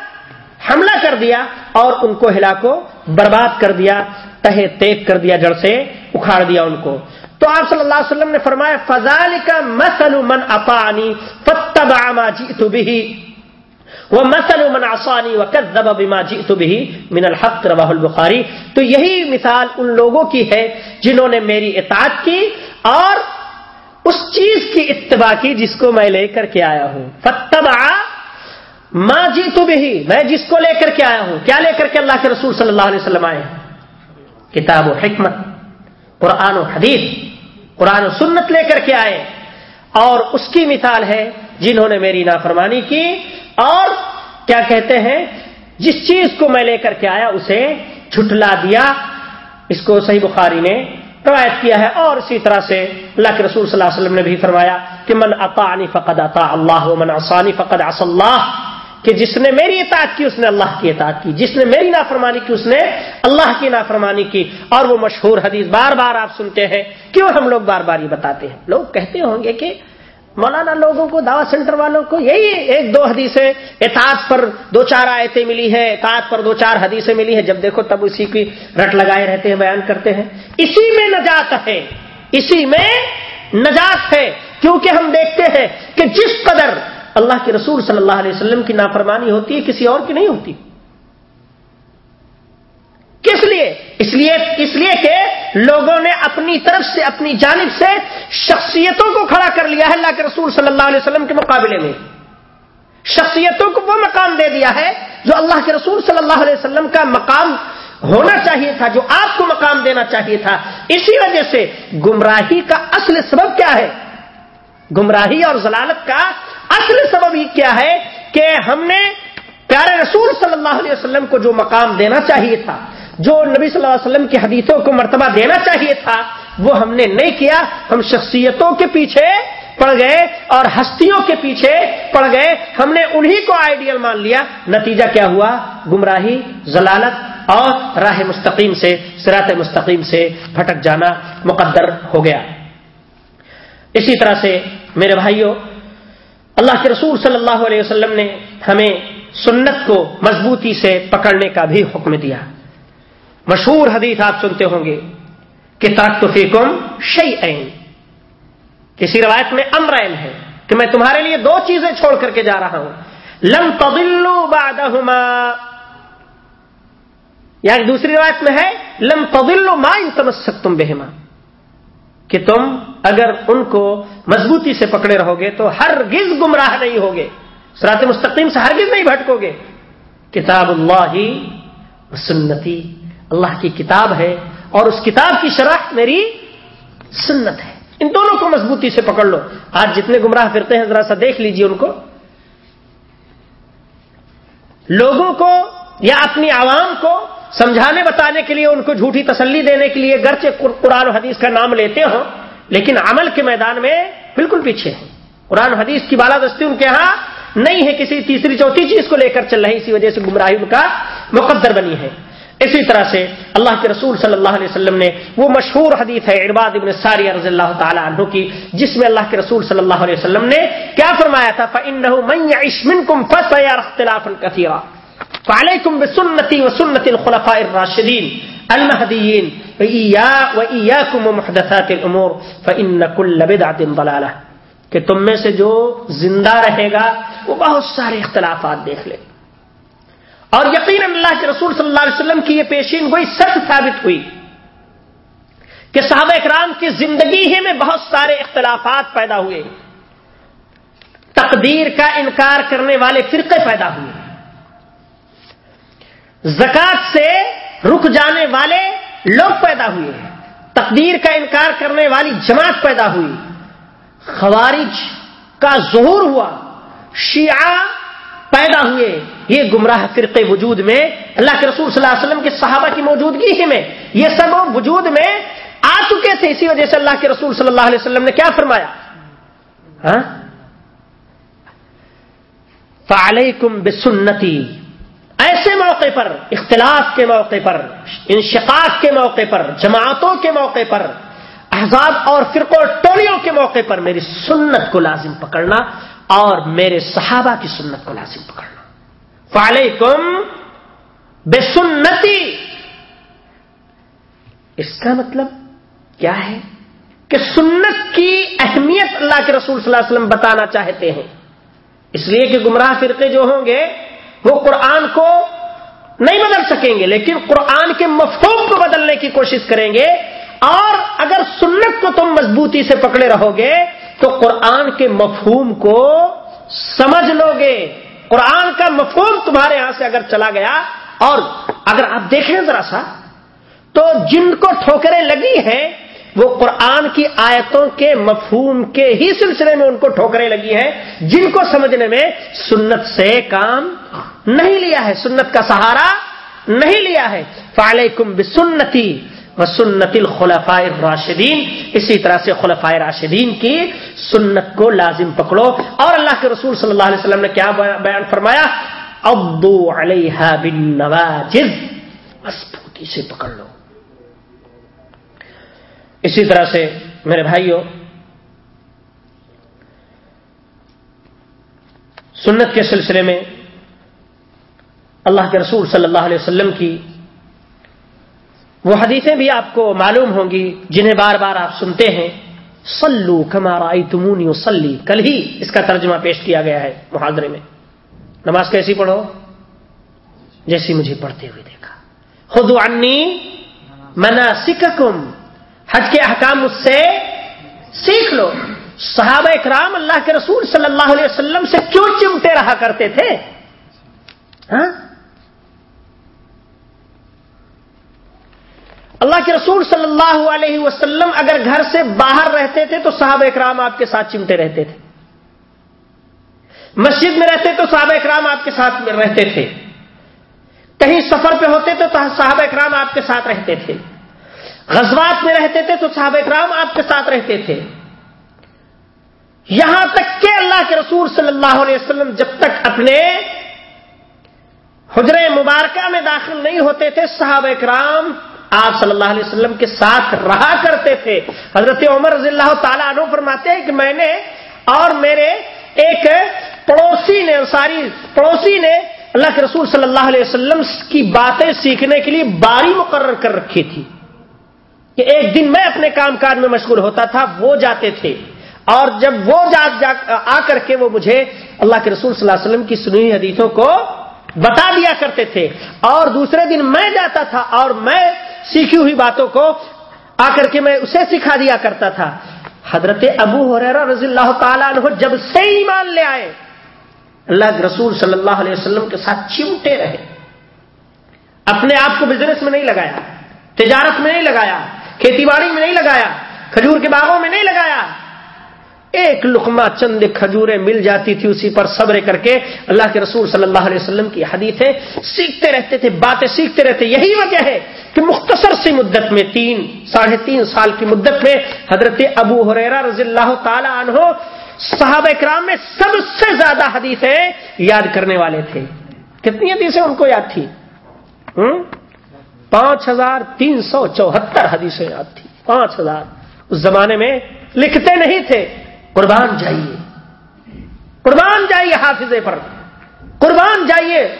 Speaker 1: حملہ کر دیا اور ان کو ہلا کو برباد کر دیا، تہے تیک کر دیا جڑ سے۔ اکھاڑ دیا ان کو۔ تو آپ صلی اللہ علیہ وسلم نے فرمایا فضال کا مسل من اپانی فتبع ما جئت وہ مسل من آسانی و کدب بما جئت به من الحق رواہ البخاری تو یہی مثال ان لوگوں کی ہے جنہوں نے میری اطاعت کی اور اس چیز کی اتباع کی جس کو میں لے کر کے آیا ہوں۔ فتبع ماں جی تو بھی میں جس کو لے کر کے آیا ہوں۔ کیا لے کر کے اللہ کے رسول صلی اللہ علیہ وسلم آئے؟ کتاب و حکمت۔ قرآن و حدیث، قرآن و سنت لے کر کے آئے۔ اور اس کی مثال ہے جنہوں نے میری نافرمانی کی۔ اور کیا کہتے ہیں، جس چیز کو میں لے کر کے آیا، اسے چھٹلا دیا۔ اس کو صحیح بخاری نے روایت کیا ہے۔ اور اسی طرح سے اللہ کے رسول صلی اللہ علیہ وسلم نے بھی فرمایا کہ من اطاعنی فقد اطاع اللہ من عصانی فقد عص اللہ۔ کہ جس نے میری اطاعت کی، اس نے اللہ کی اطاعت کی۔ جس نے میری نافرمانی کی، اس نے اللہ کی نافرمانی کی۔ اور وہ مشہور حدیث بار بار آپ سنتے ہیں۔ کیوں ہم لوگ بار بار یہ بتاتے ہیں؟ لوگ کہتے ہوں گے کہ مولانا لوگوں کو، دعوت سینٹر والوں کو یہی ایک دو حدیثیں اطاعت پر دو چار آیتیں ملی ہے اطاعت پر دو چار حدیثیں ملی ہے جب دیکھو تب اسی کی رٹ لگائے رہتے ہیں، بیان کرتے ہیں۔ اسی میں نجات ہے، اسی میں نجات ہے۔ کیونکہ ہم دیکھتے ہیں کہ جس قدر اللہ کے رسول صلی اللہ علیہ وسلم کی نافرمانی ہوتی ہے، کسی اور کی نہیں ہوتی۔ کس لیے؟ اس لیے اس لیے کہ لوگوں نے اپنی طرف سے، اپنی جانب سے شخصیتوں کو کھڑا کر لیا ہے اللہ کے رسول صلی اللہ علیہ وسلم کے مقابلے میں۔ شخصیتوں کو وہ مقام دے دیا ہے جو اللہ کے رسول صلی اللہ علیہ وسلم کا مقام ہونا چاہیے تھا، جو آپ کو مقام دینا چاہیے تھا۔ اسی وجہ سے گمراہی کا اصل سبب کیا ہے؟ گمراہی اور ضلالت کا اصل سبب ہی کیا ہے کہ ہم نے پیارے رسول صلی اللہ علیہ وسلم کو جو مقام دینا چاہیے تھا، جو نبی صلی اللہ علیہ وسلم کی حدیثوں کو مرتبہ دینا چاہیے تھا، وہ ہم نے نہیں کیا۔ ہم شخصیتوں کے پیچھے پڑ گئے اور ہستیوں کے پیچھے پڑ گئے۔ ہم نے انہی کو آئیڈیل مان لیا۔ نتیجہ کیا ہوا؟ گمراہی، ضلالت اور راہ مستقیم سے سرات مستقیم سے پھٹک جانا مقدر ہو گیا۔ اسی طرح سے میرے بھائیوں اللہ کے رسول صلی اللہ علیہ وسلم نے ہمیں سنت کو مضبوطی سے پکڑنے کا بھی حکم دیا۔ مشہور حدیث آپ سنتے ہوں گے کہ تاک فیکم شعی عین کسی روایت میں امر عین ہے کہ میں تمہارے لیے دو چیزیں چھوڑ کر کے جا رہا ہوں۔ لم تضلو بعدہما یا دوسری روایت میں ہے لم تضلو ما ان تمسک تم بہما کہ تم اگر ان کو مضبوطی سے پکڑے رہو گے تو ہر گز گمراہ نہیں ہوگے۔ سرات مستقیم سے ہرگز نہیں بھٹکو گے کتاب اللہ ہی سنتی۔ اللہ کی کتاب ہے اور اس کتاب کی شرح میری سنت ہے۔ ان دونوں کو مضبوطی سے پکڑ لو۔ آج جتنے گمراہ پھرتے ہیں، ذرا سا دیکھ لیجیے ان کو۔ لوگوں کو یا اپنی عوام کو سمجھانے بتانے کے لیے، ان کو جھوٹی تسلی دینے کے لیے گرچہ قرآن و حدیث کا نام لیتے ہوں، لیکن عمل کے میدان میں بالکل پیچھے ہیں۔ قرآن حدیث کی بالادستی ان کے ہاں نہیں ہے، کسی تیسری چوتھی چیز کو لے کر چل رہی، اسی وجہ سے گمراہی ان کا مقدر بنی ہے۔ اسی طرح سے اللہ کے رسول صلی اللہ علیہ وسلم نے وہ مشہور حدیث ہے ارباد ابن ساری رضی اللہ تعالی عنہ کی، جس میں اللہ کے رسول صلی اللہ علیہ وسلم نے کیا فرمایا تھا، فَإِنَّهُ مَنْ يَعِشْ مِنْكُمْ فَسَيَرَ اخْتِلَافًا كَثِيرًا۔ فَعَلَيْكُمْ بِسُنَّتِي وَسُنَّةِ الْخُلَفَاءِ الرَّاشِدِينَ الْمَهْدِيِّينَ وَإِيَّاكُمْ وَمُحْدَثَاتِ الْأُمُورِ فَإِنَّ كُلَّ بِدْعَةٍ ضَلَالَةٍ کہ تم میں سے جو زندہ رہے گا وہ بہت سارے اختلافات دیکھ لے اور یقین اللہ کے رسول صلی اللہ علیہ وسلم کی یہ پیشین گوئی سچ ثابت ہوئی کہ صحابہ اکرام کی زندگی ہی میں بہت سارے اختلافات پیدا ہوئے تقدیر کا انکار کرنے والے فرقے پیدا ہوئے زکات سے رک جانے والے لوگ پیدا ہوئے تقدیر کا انکار کرنے والی جماعت پیدا ہوئی۔ خوارج کا ظہور ہوا۔ شیعہ پیدا ہوئے۔ یہ گمراہ فرقے وجود میں اللہ کے رسول صلی اللہ علیہ وسلم کے صحابہ کی موجودگی ہی میں، یہ سب وجود میں آ چکے تھے۔ اسی وجہ سے اللہ کے رسول صلی اللہ علیہ وسلم نے کیا فرمایا؟ ہاں؟ فعلیکم بسنتی ایسے موقع پر، اختلاف کے موقع پر، انشقاق کے موقع پر، جماعتوں کے موقع پر، احزاب اور فرقوں ٹولیوں کے موقع پر میری سنت کو لازم پکڑنا اور میرے صحابہ کی سنت کو لازم پکڑنا۔ فعلیکم بے سنتی اس کا مطلب کیا ہے؟ کہ سنت کی اہمیت اللہ کے رسول صلی اللہ علیہ وسلم بتانا چاہتے ہیں۔ اس لیے کہ گمراہ فرقے جو ہوں گے وہ قرآن کو نہیں بدل سکیں گے، لیکن قرآن کے مفہوم کو بدلنے کی کوشش کریں گے۔ اور اگر سنت کو تم مضبوطی سے پکڑے رہو گے، تو قرآن کے مفہوم کو سمجھ لو گے۔ قرآن کا مفہوم تمہارے یہاں سے اگر چلا گیا، اور اگر آپ دیکھیں ذرا سا، تو جن کو ٹھوکریں لگی ہیں وہ قرآن کی آیتوں کے مفہوم کے ہی سلسلے میں ان کو ٹھوکریں لگی ہیں، جن کو سمجھنے میں سنت سے کام نہیں لیا ہے، سنت کا سہارا نہیں لیا ہے۔ فعلیکم بسنتی سنت الخلفاء راشدین اسی طرح سے خلفاء راشدین کی سنت کو لازم پکڑو۔ اور اللہ کے رسول صلی اللہ علیہ وسلم نے کیا بیان فرمایا؟ ابو علیہ بن نواجز مضبوطی سے پکڑ لو۔ اسی طرح سے میرے بھائیوں سنت کے سلسلے میں اللہ کے رسول صلی اللہ علیہ وسلم کی وہ حدیثیں بھی آپ کو معلوم ہوں گی، جنہیں بار بار آپ سنتے ہیں۔ سلو کمارا آئی تمونی سلی کل ہی اس کا ترجمہ پیش کیا گیا ہے محاذرے میں۔ نماز کیسی پڑھو؟ جیسی مجھے پڑھتے ہوئے دیکھا۔ خود انی منا سکھم حج کے احکام مجھ سے سیکھ لو۔ صحابہ اکرام اللہ کے رسول صلی اللہ علیہ وسلم سے کیوں چمٹے رہا کرتے تھے؟ ہاں؟ اللہ کے رسول صلی اللہ علیہ وسلم اگر گھر سے باہر رہتے تھے تو صحابہ اکرام آپ کے ساتھ چمٹے رہتے تھے۔ مسجد میں رہتے تو صحابہ اکرام آپ کے ساتھ رہتے تھے۔ کہیں سفر پہ ہوتے تو صحابہ اکرام آپ کے ساتھ رہتے تھے۔ غزوات میں رہتے تھے تو صحابہ اکرام آپ کے ساتھ رہتے تھے۔ یہاں تک کہ اللہ کے رسول صلی اللہ علیہ وسلم جب تک اپنے حجر مبارکہ میں داخل نہیں ہوتے تھے، صحابہ اکرام آپ صلی اللہ علیہ وسلم کے ساتھ رہا کرتے تھے۔ حضرت عمر رضی اللہ تعالیٰ عنہ فرماتے ہیں کہ میں نے اور میرے ایک پڑوسی نے ساری پڑوسی نے اللہ کے رسول صلی اللہ علیہ وسلم کی باتیں سیکھنے کے لیے باری مقرر کر رکھی تھی۔ کہ ایک دن میں اپنے کام کاج میں مشغول ہوتا تھا، وہ جاتے تھے۔ اور جب وہ جا جا آ کر کے وہ مجھے اللہ کے رسول صلی اللہ علیہ وسلم کی سنی حدیثوں کو بتا دیا کرتے تھے۔ اور دوسرے دن میں جاتا تھا اور میں سیکھی ہوئی باتوں کو آ کر کے میں اسے سکھا دیا کرتا تھا۔ حضرت ابو حریرا رضی اللہ تعالیٰ عنہ جب سے ایمان لے آئے، اللہ کے رسول صلی اللہ علیہ وسلم کے ساتھ چمٹے رہے۔ اپنے آپ کو بزنس میں نہیں لگایا، تجارت میں نہیں لگایا۔ کھیتی باڑی میں نہیں لگایا، کھجور کے باغوں میں نہیں لگایا۔ ایک لقمہ چند کھجوریں مل جاتی تھی اسی پر صبر کر کے۔ اللہ کے رسول صلی اللہ علیہ وسلم کی حدیثیں سیکھتے رہتے تھے، باتیں سیکھتے رہتے۔ یہی وجہ ہے کہ مختصر سی مدت میں، تین، ساڑھے تین سال کی مدت میں حضرت ابو حریرا رضی اللہ تعالی عنہ صحابہ کرام میں سب سے زیادہ حدیثیں یاد کرنے والے تھے۔ کتنی حدیثیں ان کو یاد تھی؟ پانچ ہزار تین سو چوہتر حدیثیں یاد تھی پانچ ہزار۔ اس زمانے میں لکھتے نہیں تھے، قربان جائیے۔ قربان جائیے حافظے پر۔ قربان جائیے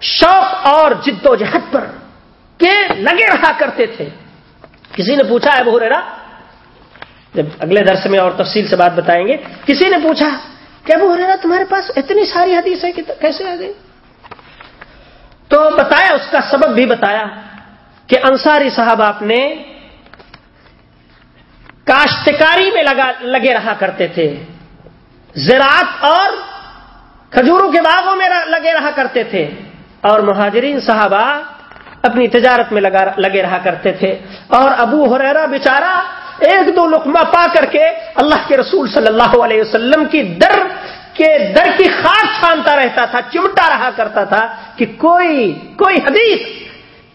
Speaker 1: شوق اور جد و جہد پر۔ کہ لگے رہا کرتے تھے۔ کسی نے پوچھا ہے بہرا جب اگلے درس میں اور تفصیل سے بات بتائیں گے، کسی نے پوچھا کہ ابو ہریرا تمہارے پاس اتنی ساری حدیث ہے کہ کیسے آ گئی تو بتایا، اس کا سبب بھی بتایا کہ انصاری صاحب آپ نے کاشتکاری میں لگا لگے رہا کرتے تھے۔ زراعت اور کھجوروں کے باغوں میں لگے رہا کرتے تھے۔ اور مہاجرین صحابہ اپنی تجارت میں لگا لگے رہا کرتے تھے۔ اور ابو حریرا بیچارہ ایک دو لقمہ پا کر کے اللہ کے رسول صلی اللہ علیہ وسلم کی در کے در کی خاص چھانتا رہتا تھا، چمٹا رہا کرتا تھا کہ کوئی کوئی حدیث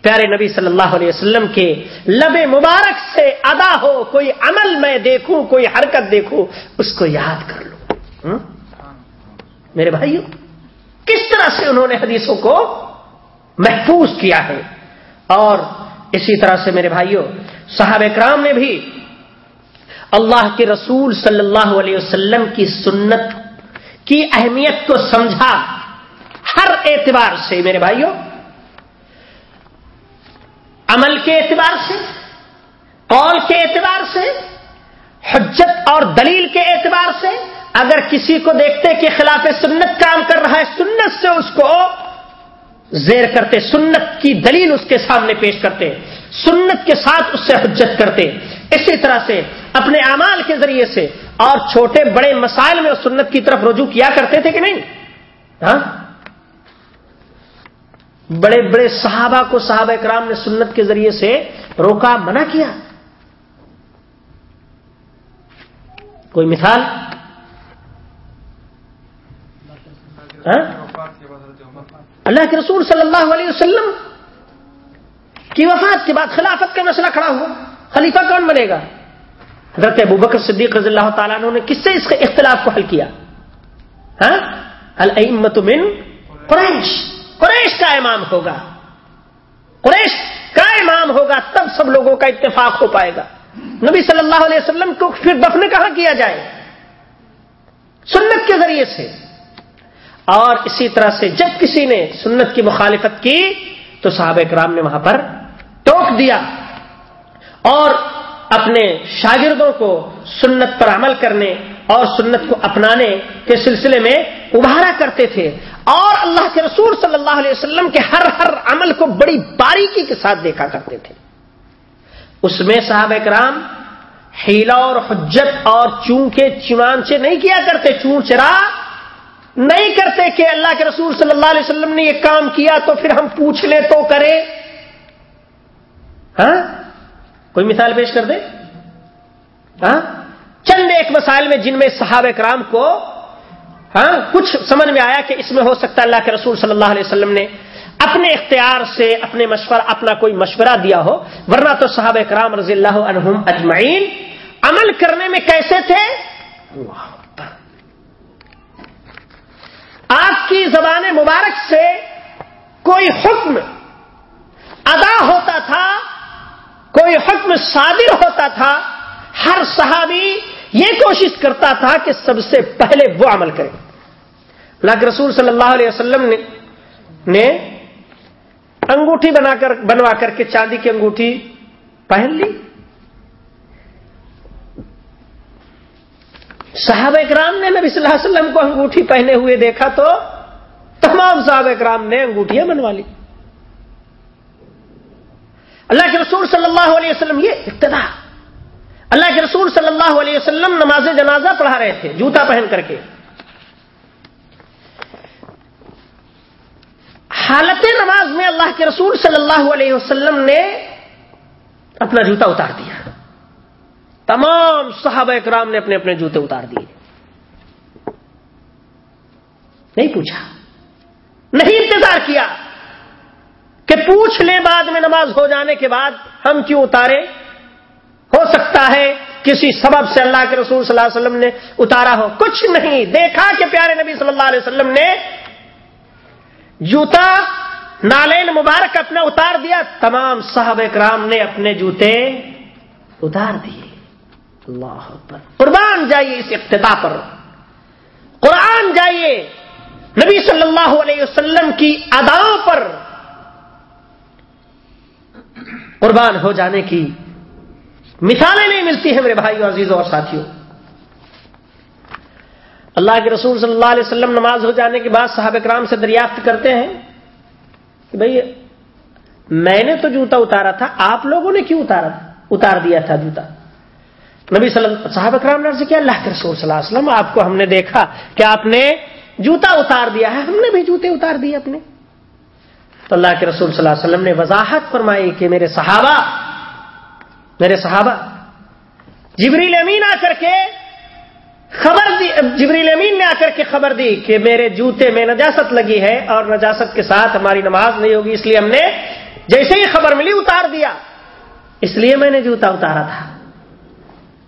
Speaker 1: پیارے نبی صلی اللہ علیہ وسلم کے لب مبارک سے ادا ہو، کوئی عمل میں دیکھوں، کوئی حرکت دیکھوں، اس کو یاد کر لوں۔ میرے بھائیو، کس طرح سے انہوں نے حدیثوں کو محفوظ کیا ہے؟ اور اسی طرح سے میرے بھائیوں صاحب اکرام نے بھی اللہ کے رسول صلی اللہ علیہ وسلم کی سنت کی اہمیت کو سمجھا ہر اعتبار سے، میرے بھائیوں عمل کے اعتبار سے، قول کے اعتبار سے، حجت اور دلیل کے اعتبار سے، اگر کسی کو دیکھتے کہ خلاف سنت کام کر رہا ہے، سنت سے اس کو زیر کرتے، سنت کی دلیل اس کے سامنے پیش کرتے، سنت کے ساتھ اس سے حجت کرتے، اسی طرح سے اپنے اعمال کے ذریعے سے اور چھوٹے بڑے مسائل میں سنت کی طرف رجوع کیا کرتے تھے کہ نہیں؟ ہاں؟ بڑے بڑے صحابہ کو صحابہ اکرام نے سنت کے ذریعے سے روکا، منع کیا۔ کوئی مثال؟ ہاں؟ اللہ کے رسول صلی اللہ علیہ وسلم کی وفات کے بعد خلافت کا مسئلہ کھڑا ہوا۔ خلیفہ کون بنے گا؟ حضرت ابو بکر صدیق رضی اللہ تعالیٰ نے کس سے اس کے اختلاف کو حل کیا؟ ہاں؟ المت من قریش۔ قریش کا امام ہوگا۔ قریش کا امام ہوگا تب سب لوگوں کا اتفاق ہو پائے گا۔ نبی صلی اللہ علیہ وسلم کو پھر دفن کہاں کیا جائے؟ سنت کے ذریعے سے۔ اور اسی طرح سے جب کسی نے سنت کی مخالفت کی، تو صحابہ کرام نے وہاں پر ٹوک دیا۔ اور اپنے شاگردوں کو سنت پر عمل کرنے اور سنت کو اپنانے کے سلسلے میں ابھارا کرتے تھے اور اللہ کے رسول صلی اللہ علیہ وسلم کے ہر ہر عمل کو بڑی باریکی کے ساتھ دیکھا کرتے تھے۔ اس میں صاحب کرام ہیلا اور حجت اور چون کے چنان سے نہیں کیا کرتے، چون چرا نہیں کرتے کہ اللہ کے رسول صلی اللہ علیہ وسلم نے یہ کام کیا تو پھر ہم پوچھ لیں تو کرے ہاں؟ کوئی مثال پیش کر دے ہاں؟ چند ایک مسائل میں جن میں صحابہ کرام کو ہاں کچھ سمجھ میں آیا کہ اس میں ہو سکتا ہے اللہ کے رسول صلی اللہ علیہ وسلم نے اپنے اختیار سے اپنے مشورہ، اپنا کوئی مشورہ دیا ہو، ورنہ تو صحابہ کرام رضی اللہ عنہم اجمعین عمل کرنے میں کیسے تھے؟ آپ کی زبان مبارک سے کوئی حکم ادا ہوتا تھا، کوئی حکم صادر ہوتا تھا، ہر صحابی یہ کوشش کرتا تھا کہ سب سے پہلے وہ عمل کرے۔ اللہ کے رسول صلی اللہ علیہ وسلم نے نے انگوٹھی بنا کر بنوا کر کے چاندی کی انگوٹھی پہن لی۔ صحابہ اکرام نے نبی صلی اللہ علیہ وسلم کو انگوٹھی پہنے ہوئے دیکھا تو تمام صحابہ اکرام نے انگوٹھیاں بنوا لی۔ اللہ کے رسول صلی اللہ علیہ وسلم یہ ابتدا اللہ کے رسول صلی اللہ علیہ وسلم نماز جنازہ پڑھا رہے تھے، جوتا پہن کر کے۔ حالت نماز میں اللہ کے رسول صلی اللہ علیہ وسلم نے اپنا جوتا اتار دیا۔ تمام صحابہ اکرام نے اپنے اپنے جوتے اتار دیے۔ نہیں پوچھا۔ نہیں انتظار کیا کہ پوچھ لیں بعد میں نماز ہو جانے کے بعد ہم کیوں اتارے۔ ہو سکتا ہے کسی سبب سے اللہ کے رسول صلی اللہ علیہ وسلم نے اتارا ہو۔ کچھ نہیں۔ دیکھا کہ پیارے نبی صلی اللہ علیہ وسلم نے جوتا، نالین مبارک اپنا اتار دیا، تمام صاحب کرام نے اپنے جوتے اتار دیے۔ اللہ پر قربان جائیے اس ابتدا پر۔ قرآن جائیے۔ نبی صلی اللہ علیہ وسلم کی اداؤں پر۔ قربان ہو جانے کی مثالیں نہیں ملتی ہیں میرے بھائی عزیزوں اور ساتھیوں۔ اللہ کے رسول صلی اللہ علیہ وسلم نماز ہو جانے کے بعد صحابہ کرام سے دریافت کرتے ہیں کہ بھئی میں نے تو جوتا اتارا تھا، آپ لوگوں نے کیوں اتارا اتار دیا تھا جوتا۔ نبی صلی اللہ صاحب کرام نے کیا، اللہ کے رسول صلی اللہ علیہ وسلم، آپ کو ہم نے دیکھا کہ آپ نے جوتا اتار دیا ہے، ہم نے بھی جوتے اتار دیے اپنے۔ تو اللہ کے رسول صلی اللہ علیہ وسلم نے وضاحت فرمائی کہ میرے صحابہ میرے صحابہ، جبریل امین آ کر کے خبر دی جبریل امین نے آ کر کے خبر دی کہ میرے جوتے میں نجاست لگی ہے اور نجاست کے ساتھ ہماری نماز نہیں ہوگی، اس لیے ہم نے جیسے ہی خبر ملی اتار دیا۔ اس لیے میں نے جوتا اتارا تھا۔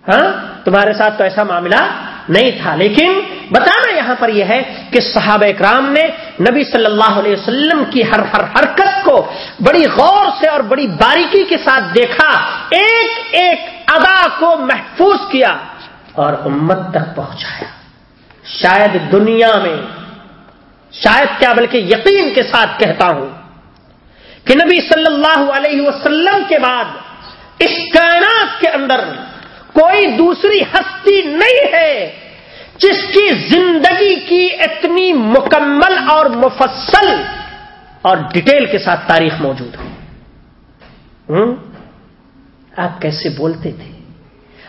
Speaker 1: ہاں؟ تمہارے ساتھ تو ایسا معاملہ نہیں تھا۔ لیکن بتانا یہاں پر یہ ہے کہ صحابہ اکرام نے نبی صلی اللہ علیہ وسلم کی ہر ہر حرکت کو بڑی غور سے اور بڑی باریکی کے ساتھ دیکھا۔ ایک ایک ادا کو محفوظ کیا۔ اور امت تک پہنچایا۔ شاید دنیا میں، شاید کیا بلکہ یقین کے ساتھ کہتا ہوں کہ نبی صلی اللہ علیہ وسلم کے بعد اس کائنات کے اندر کوئی دوسری ہستی نہیں ہے جس کی زندگی کی اتنی مکمل اور مفصل اور ڈیٹیل کے ساتھ تاریخ موجود ہو۔ آپ کیسے بولتے تھے؟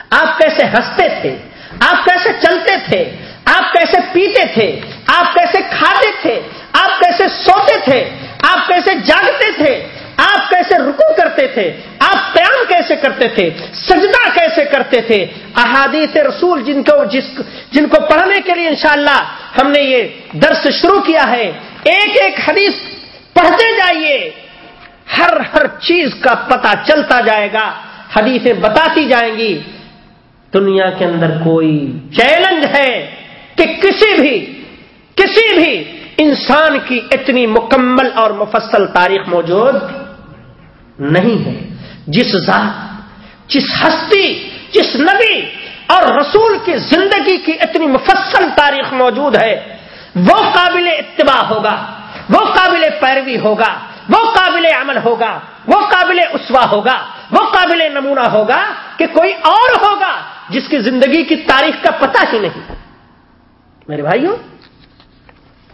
Speaker 1: آپ کیسے ہنستے تھے؟ آپ کیسے چلتے تھے؟ آپ کیسے پیتے تھے؟ آپ کیسے کھاتے تھے؟ آپ کیسے سوتے تھے؟ آپ کیسے جاگتے تھے؟ آپ کیسے رکو کرتے تھے؟ آپ قیام کیسے کرتے تھے؟ سجدہ کیسے کرتے تھے؟ احادیث رسول جن کو جس جن کو پڑھنے کے لیے انشاءاللہ ہم نے یہ درس شروع کیا ہے، ایک ایک حدیث پڑھتے جائیے۔ ہر ہر چیز کا پتا چلتا جائے گا، حدیثیں بتاتی جائیں گی۔ دنیا کے اندر کوئی چیلنج ہے کہ کسی بھی کسی بھی انسان کی اتنی مکمل اور مفصل تاریخ موجود نہیں ہے۔ جس ذات، جس ہستی، جس نبی اور رسول کی زندگی کی اتنی مفصل تاریخ موجود ہے، وہ قابل اتباع ہوگا، وہ قابل پیروی ہوگا، وہ قابل عمل ہوگا، وہ قابل اسوا ہوگا، وہ قابل نمونہ ہوگا کہ کوئی اور ہوگا جس کی زندگی کی تاریخ کا پتہ ہی نہیں۔ میرے بھائیوں،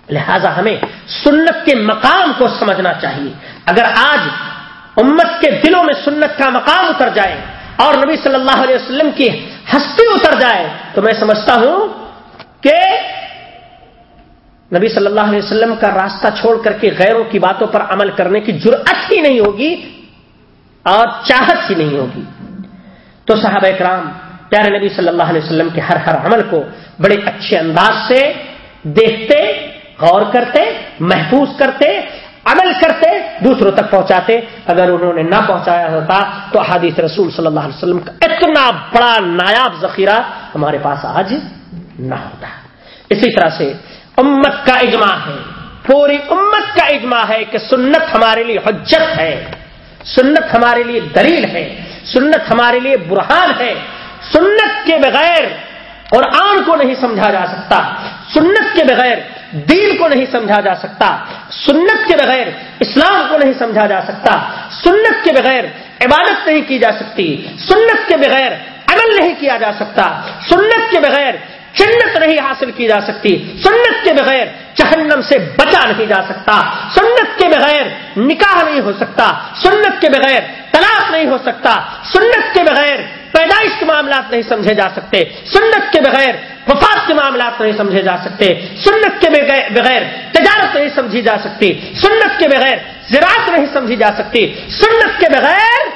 Speaker 1: لہذا ہمیں سنت کے مقام کو سمجھنا چاہیے۔ اگر آج امت کے دلوں میں سنت کا مقام اتر جائے اور نبی صلی اللہ علیہ وسلم کی ہستی اتر جائے، تو میں سمجھتا ہوں کہ نبی صلی اللہ علیہ وسلم کا راستہ چھوڑ کر کے غیروں کی باتوں پر عمل کرنے کی جرأت ہی نہیں ہوگی اور چاہت ہی نہیں ہوگی۔ تو صحابہ اکرام پیارے نبی صلی اللہ علیہ وسلم کے ہر ہر عمل کو بڑے اچھے انداز سے دیکھتے، غور کرتے، محفوظ کرتے، عمل کرتے، دوسروں تک پہنچاتے۔ اگر انہوں نے نہ پہنچایا ہوتا تو حادث رسول صلی اللہ علیہ وسلم کا اتنا بڑا نایاب ذخیرہ ہمارے پاس آج نہ ہوتا۔ اسی طرح سے امت کا اجماع ہے، پوری امت کا اجماع ہے کہ سنت ہمارے لیے حجت ہے، سنت ہمارے لیے دلیل ہے، سنت ہمارے لیے برہان ہے۔ سنت کے بغیر قرآن کو نہیں سمجھا جا سکتا سنت کے بغیر دین کو نہیں سمجھا جا سکتا سنت کے بغیر اسلام کو نہیں سمجھا جا سکتا سنت کے بغیر عبادت نہیں کی جا سکتی سنت کے بغیر عمل نہیں کیا جا سکتا سنت کے بغیر جنت نہیں حاصل کی جا سکتی سنت کے بغیر جہنم سے بچا نہیں جا سکتا سنت کے بغیر نکاح نہیں ہو سکتا سنت کے بغیر طلاق نہیں ہو سکتا سنت کے بغیر پیدائش کے معاملات نہیں سمجھے جا سکتے، سنت کے بغیر، وفات کے معاملات نہیں سمجھے جا سکتے، سنت کے بغیر تجارت نہیں سمجھی جا سکتی، سنت کے بغیر زراعت نہیں سمجھی جا سکتی، سنت کے بغیر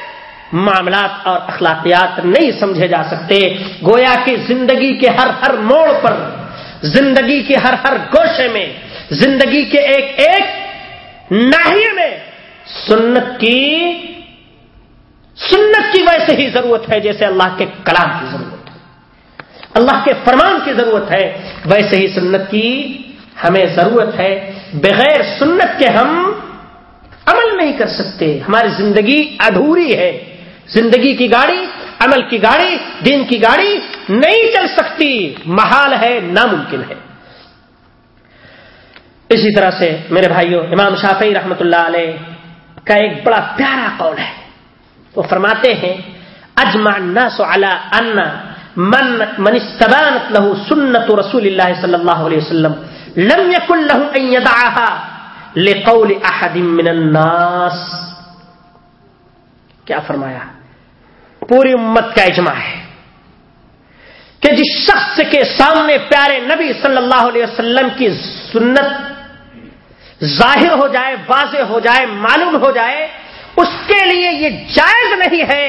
Speaker 1: معاملات اور اخلاقیات نہیں سمجھے جا سکتے۔ گویا کی زندگی کے ہر ہر موڑ پر، زندگی کے ہر ہر گوشے میں، زندگی کے ایک ایک ناحیے میں سنت کی سنت کی ویسے ہی ضرورت ہے، جیسے اللہ کے کلام کی ضرورت ہے۔ اللہ کے فرمان کی ضرورت ہے، ویسے ہی سنت کی ہمیں ضرورت ہے۔ بغیر سنت کے ہم عمل نہیں کر سکتے۔ ہماری زندگی ادھوری ہے۔ زندگی کی گاڑی، عمل کی گاڑی، دین کی گاڑی نہیں چل سکتی۔ محال ہے، ناممکن ہے۔ اسی طرح سے میرے بھائیوں امام شافی رحمت اللہ علیہ کا ایک بڑا پیارا قول ہے۔ وہ فرماتے ہیں، اجمع الناس على ان من من استبانت له سنت رسول اللہ صلی اللہ علیہ وسلم، لم يكن له ان يدعها لقول احد من الناس۔ کیا فرمایا؟ پوری امت کا اجماع ہے کہ جس شخص کے سامنے پیارے نبی صلی اللہ علیہ وسلم کی سنت ظاہر ہو جائے، واضح ہو جائے، معلوم ہو جائے اس کے لیے یہ جائز نہیں ہے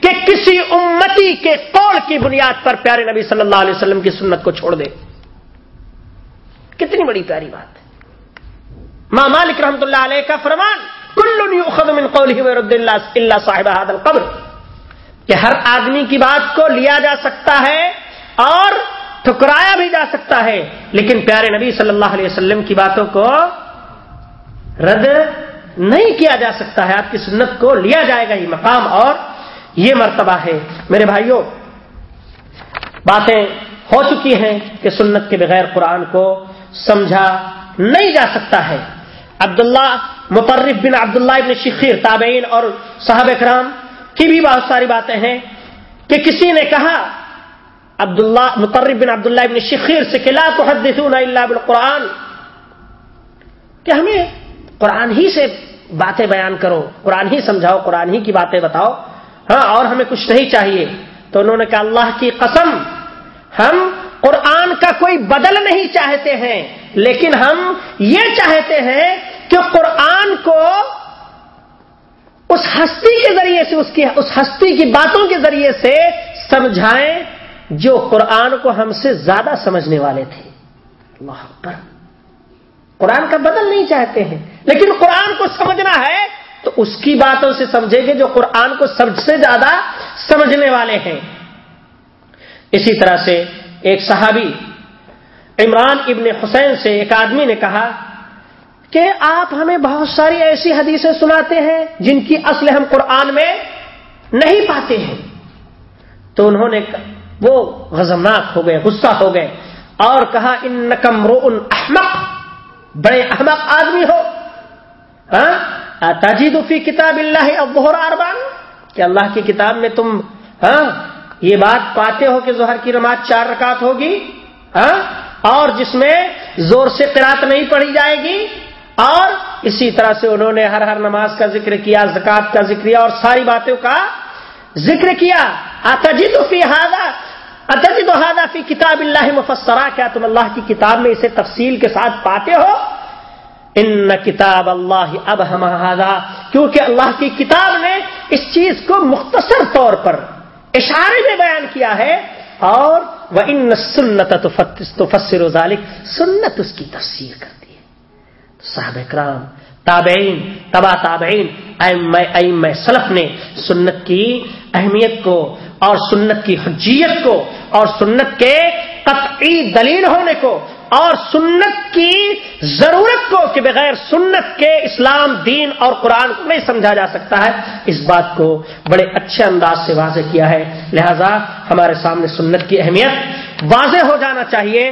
Speaker 1: کہ کسی امتی کے قول کی بنیاد پر پیارے نبی صلی اللہ علیہ وسلم کی سنت کو چھوڑ دے۔ کتنی بڑی پیاری بات ماں مالک رحمت اللہ علیہ کا فرمان، کل من قوله اللہ صاحب هذا القبر۔ کہ ہر آدمی کی بات کو لیا جا سکتا ہے اور ٹھکرایا بھی جا سکتا ہے، لیکن پیارے نبی صلی اللہ علیہ وسلم کی باتوں کو رد نہیں کیا جا سکتا ہے۔ آپ کی سنت کو لیا جائے گا یہ مقام اور یہ مرتبہ ہے۔ میرے بھائیوں، باتیں ہو چکی ہیں کہ سنت کے بغیر قرآن کو سمجھا نہیں جا سکتا ہے۔ عبداللہ مقرف بن عبداللہ ابن شخیر تابعین اور صاحب اکرام کی بھی بہت ساری باتیں ہیں کہ کسی نے کہا، عبداللہ مقرب بن عبداللہ ابن شخیر سے کہ لا تحدثون الا بالقرآن، کہ ہمیں قرآن ہی سے باتیں بیان کرو، قرآن ہی سمجھاؤ، قرآن ہی کی باتیں بتاؤ۔ ہاں اور ہمیں کچھ نہیں چاہیے۔ تو انہوں نے کہا، اللہ کی قسم، ہم قرآن کا کوئی بدل نہیں چاہتے ہیں، لیکن ہم یہ چاہتے ہیں کہ قرآن کو اس ہستی کے ذریعے سے، اس کی، اس ہستی کی باتوں کے ذریعے سے سمجھائیں، جو قرآن کو ہم سے زیادہ سمجھنے والے تھے۔ اللہ پر قرآن کا بدل نہیں چاہتے ہیں۔ لیکن قرآن کو سمجھنا ہے تو اس کی باتوں سے سمجھے گے جو قرآن کو سب سے زیادہ سمجھنے والے ہیں۔ اسی طرح سے ایک صحابی عمران ابن حسین سے ایک آدمی نے کہا کہ آپ ہمیں بہت ساری ایسی حدیثیں سناتے ہیں جن کی اصل ہم قرآن میں نہیں پاتے ہیں۔ تو انہوں نے وہ غزمناک ہو گئے، غصہ ہو گئے اور کہا ان نکم رو احمق بڑے احمق آدمی ہو۔ ہاں؟ تاجید فی کتاب اللہ ابہر اربان کہ اللہ کی کتاب میں تم ہاں؟ یہ بات پاتے ہو کہ ظہر کی نماز چار رکعت ہوگی ہاں؟ اور جس میں زور سے قرات نہیں پڑھی جائے گی، اور اسی طرح سے انہوں نے ہر ہر نماز کا ذکر کیا زکات کا ذکر کیا اور ساری باتوں کا ذکر کیا۔ اتجد فی ہادا اتجد ہادا فی کتاب اللہ مفسرا، کیا تم اللہ کی کتاب میں اسے تفصیل کے ساتھ پاتے ہو؟ ان کتاب اللہ اب ہم کیونکہ اللہ کی کتاب نے اس چیز کو مختصر طور پر اشارے میں بیان کیا ہے، اور وہ ان سنت تو ذالک سنت اس کی تفسیر کرتی ہے۔ صاحب کرام تابعین تبا تابعین ایم سلف نے سنت کی اہمیت کو اور سنت کی حجیت کو اور سنت کے قطعی دلیل ہونے کو اور سنت کی ضرورت کو کہ بغیر سنت کے اسلام، دین اور قرآن کو نہیں سمجھا جا سکتا ہے، اس بات کو بڑے اچھے انداز سے واضح کیا ہے۔ لہذا ہمارے سامنے سنت کی اہمیت واضح ہو جانا چاہیے۔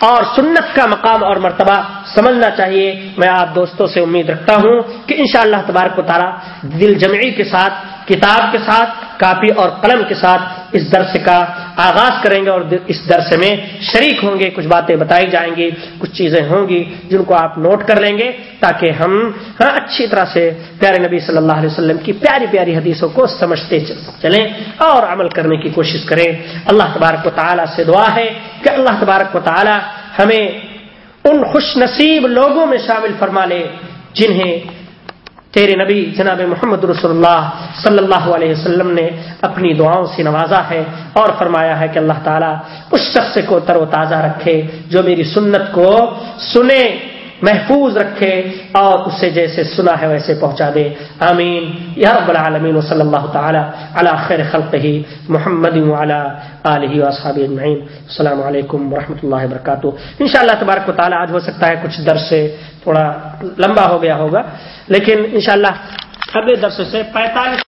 Speaker 1: اور سنت کا مقام اور مرتبہ سمجھنا چاہیے۔ میں آپ دوستوں سے امید رکھتا ہوں کہ انشاءاللہ اللہ تبارک و تعالیٰ دل جمعی کے ساتھ، کتاب کے ساتھ، کاپی اور قلم کے ساتھ اس درس کا آغاز کریں گے اور اس درس میں شریک ہوں گے۔ کچھ باتیں بتائی جائیں گی، کچھ چیزیں ہوں گی جن کو آپ نوٹ کر لیں گے تاکہ ہم ہاں اچھی طرح سے پیارے نبی صلی اللہ علیہ وسلم کی پیاری پیاری حدیثوں کو سمجھتے چلیں اور عمل کرنے کی کوشش کریں۔ اللہ تبارک و تعالیٰ سے دعا ہے۔ کہ اللہ تبارک و تعالیٰ ہمیں ان خوش نصیب لوگوں میں شامل فرما لے، جنہیں تیرے نبی جناب محمد رسول اللہ صلی اللہ علیہ وسلم نے اپنی دعاؤں سے نوازا ہے اور فرمایا ہے کہ اللہ تعالیٰ اس شخص کو تر و تازہ رکھے جو میری سنت کو سنے۔ محفوظ رکھے اور اسے جیسے سنا ہے ویسے پہنچا دے آمین۔ یا رب العالمین، و صلی اللہ تعالی علی خیر خلق ہی محمد علیہ اجمعین۔ السلام علیکم ورحمۃ اللہ وبرکاتہ۔ ان شاء اللہ تبارک و تعالیٰ آج ہو سکتا ہے کچھ درس سے تھوڑا لمبا ہو گیا ہوگا، لیکن انشاءاللہ اگلے درس سے پینتالیس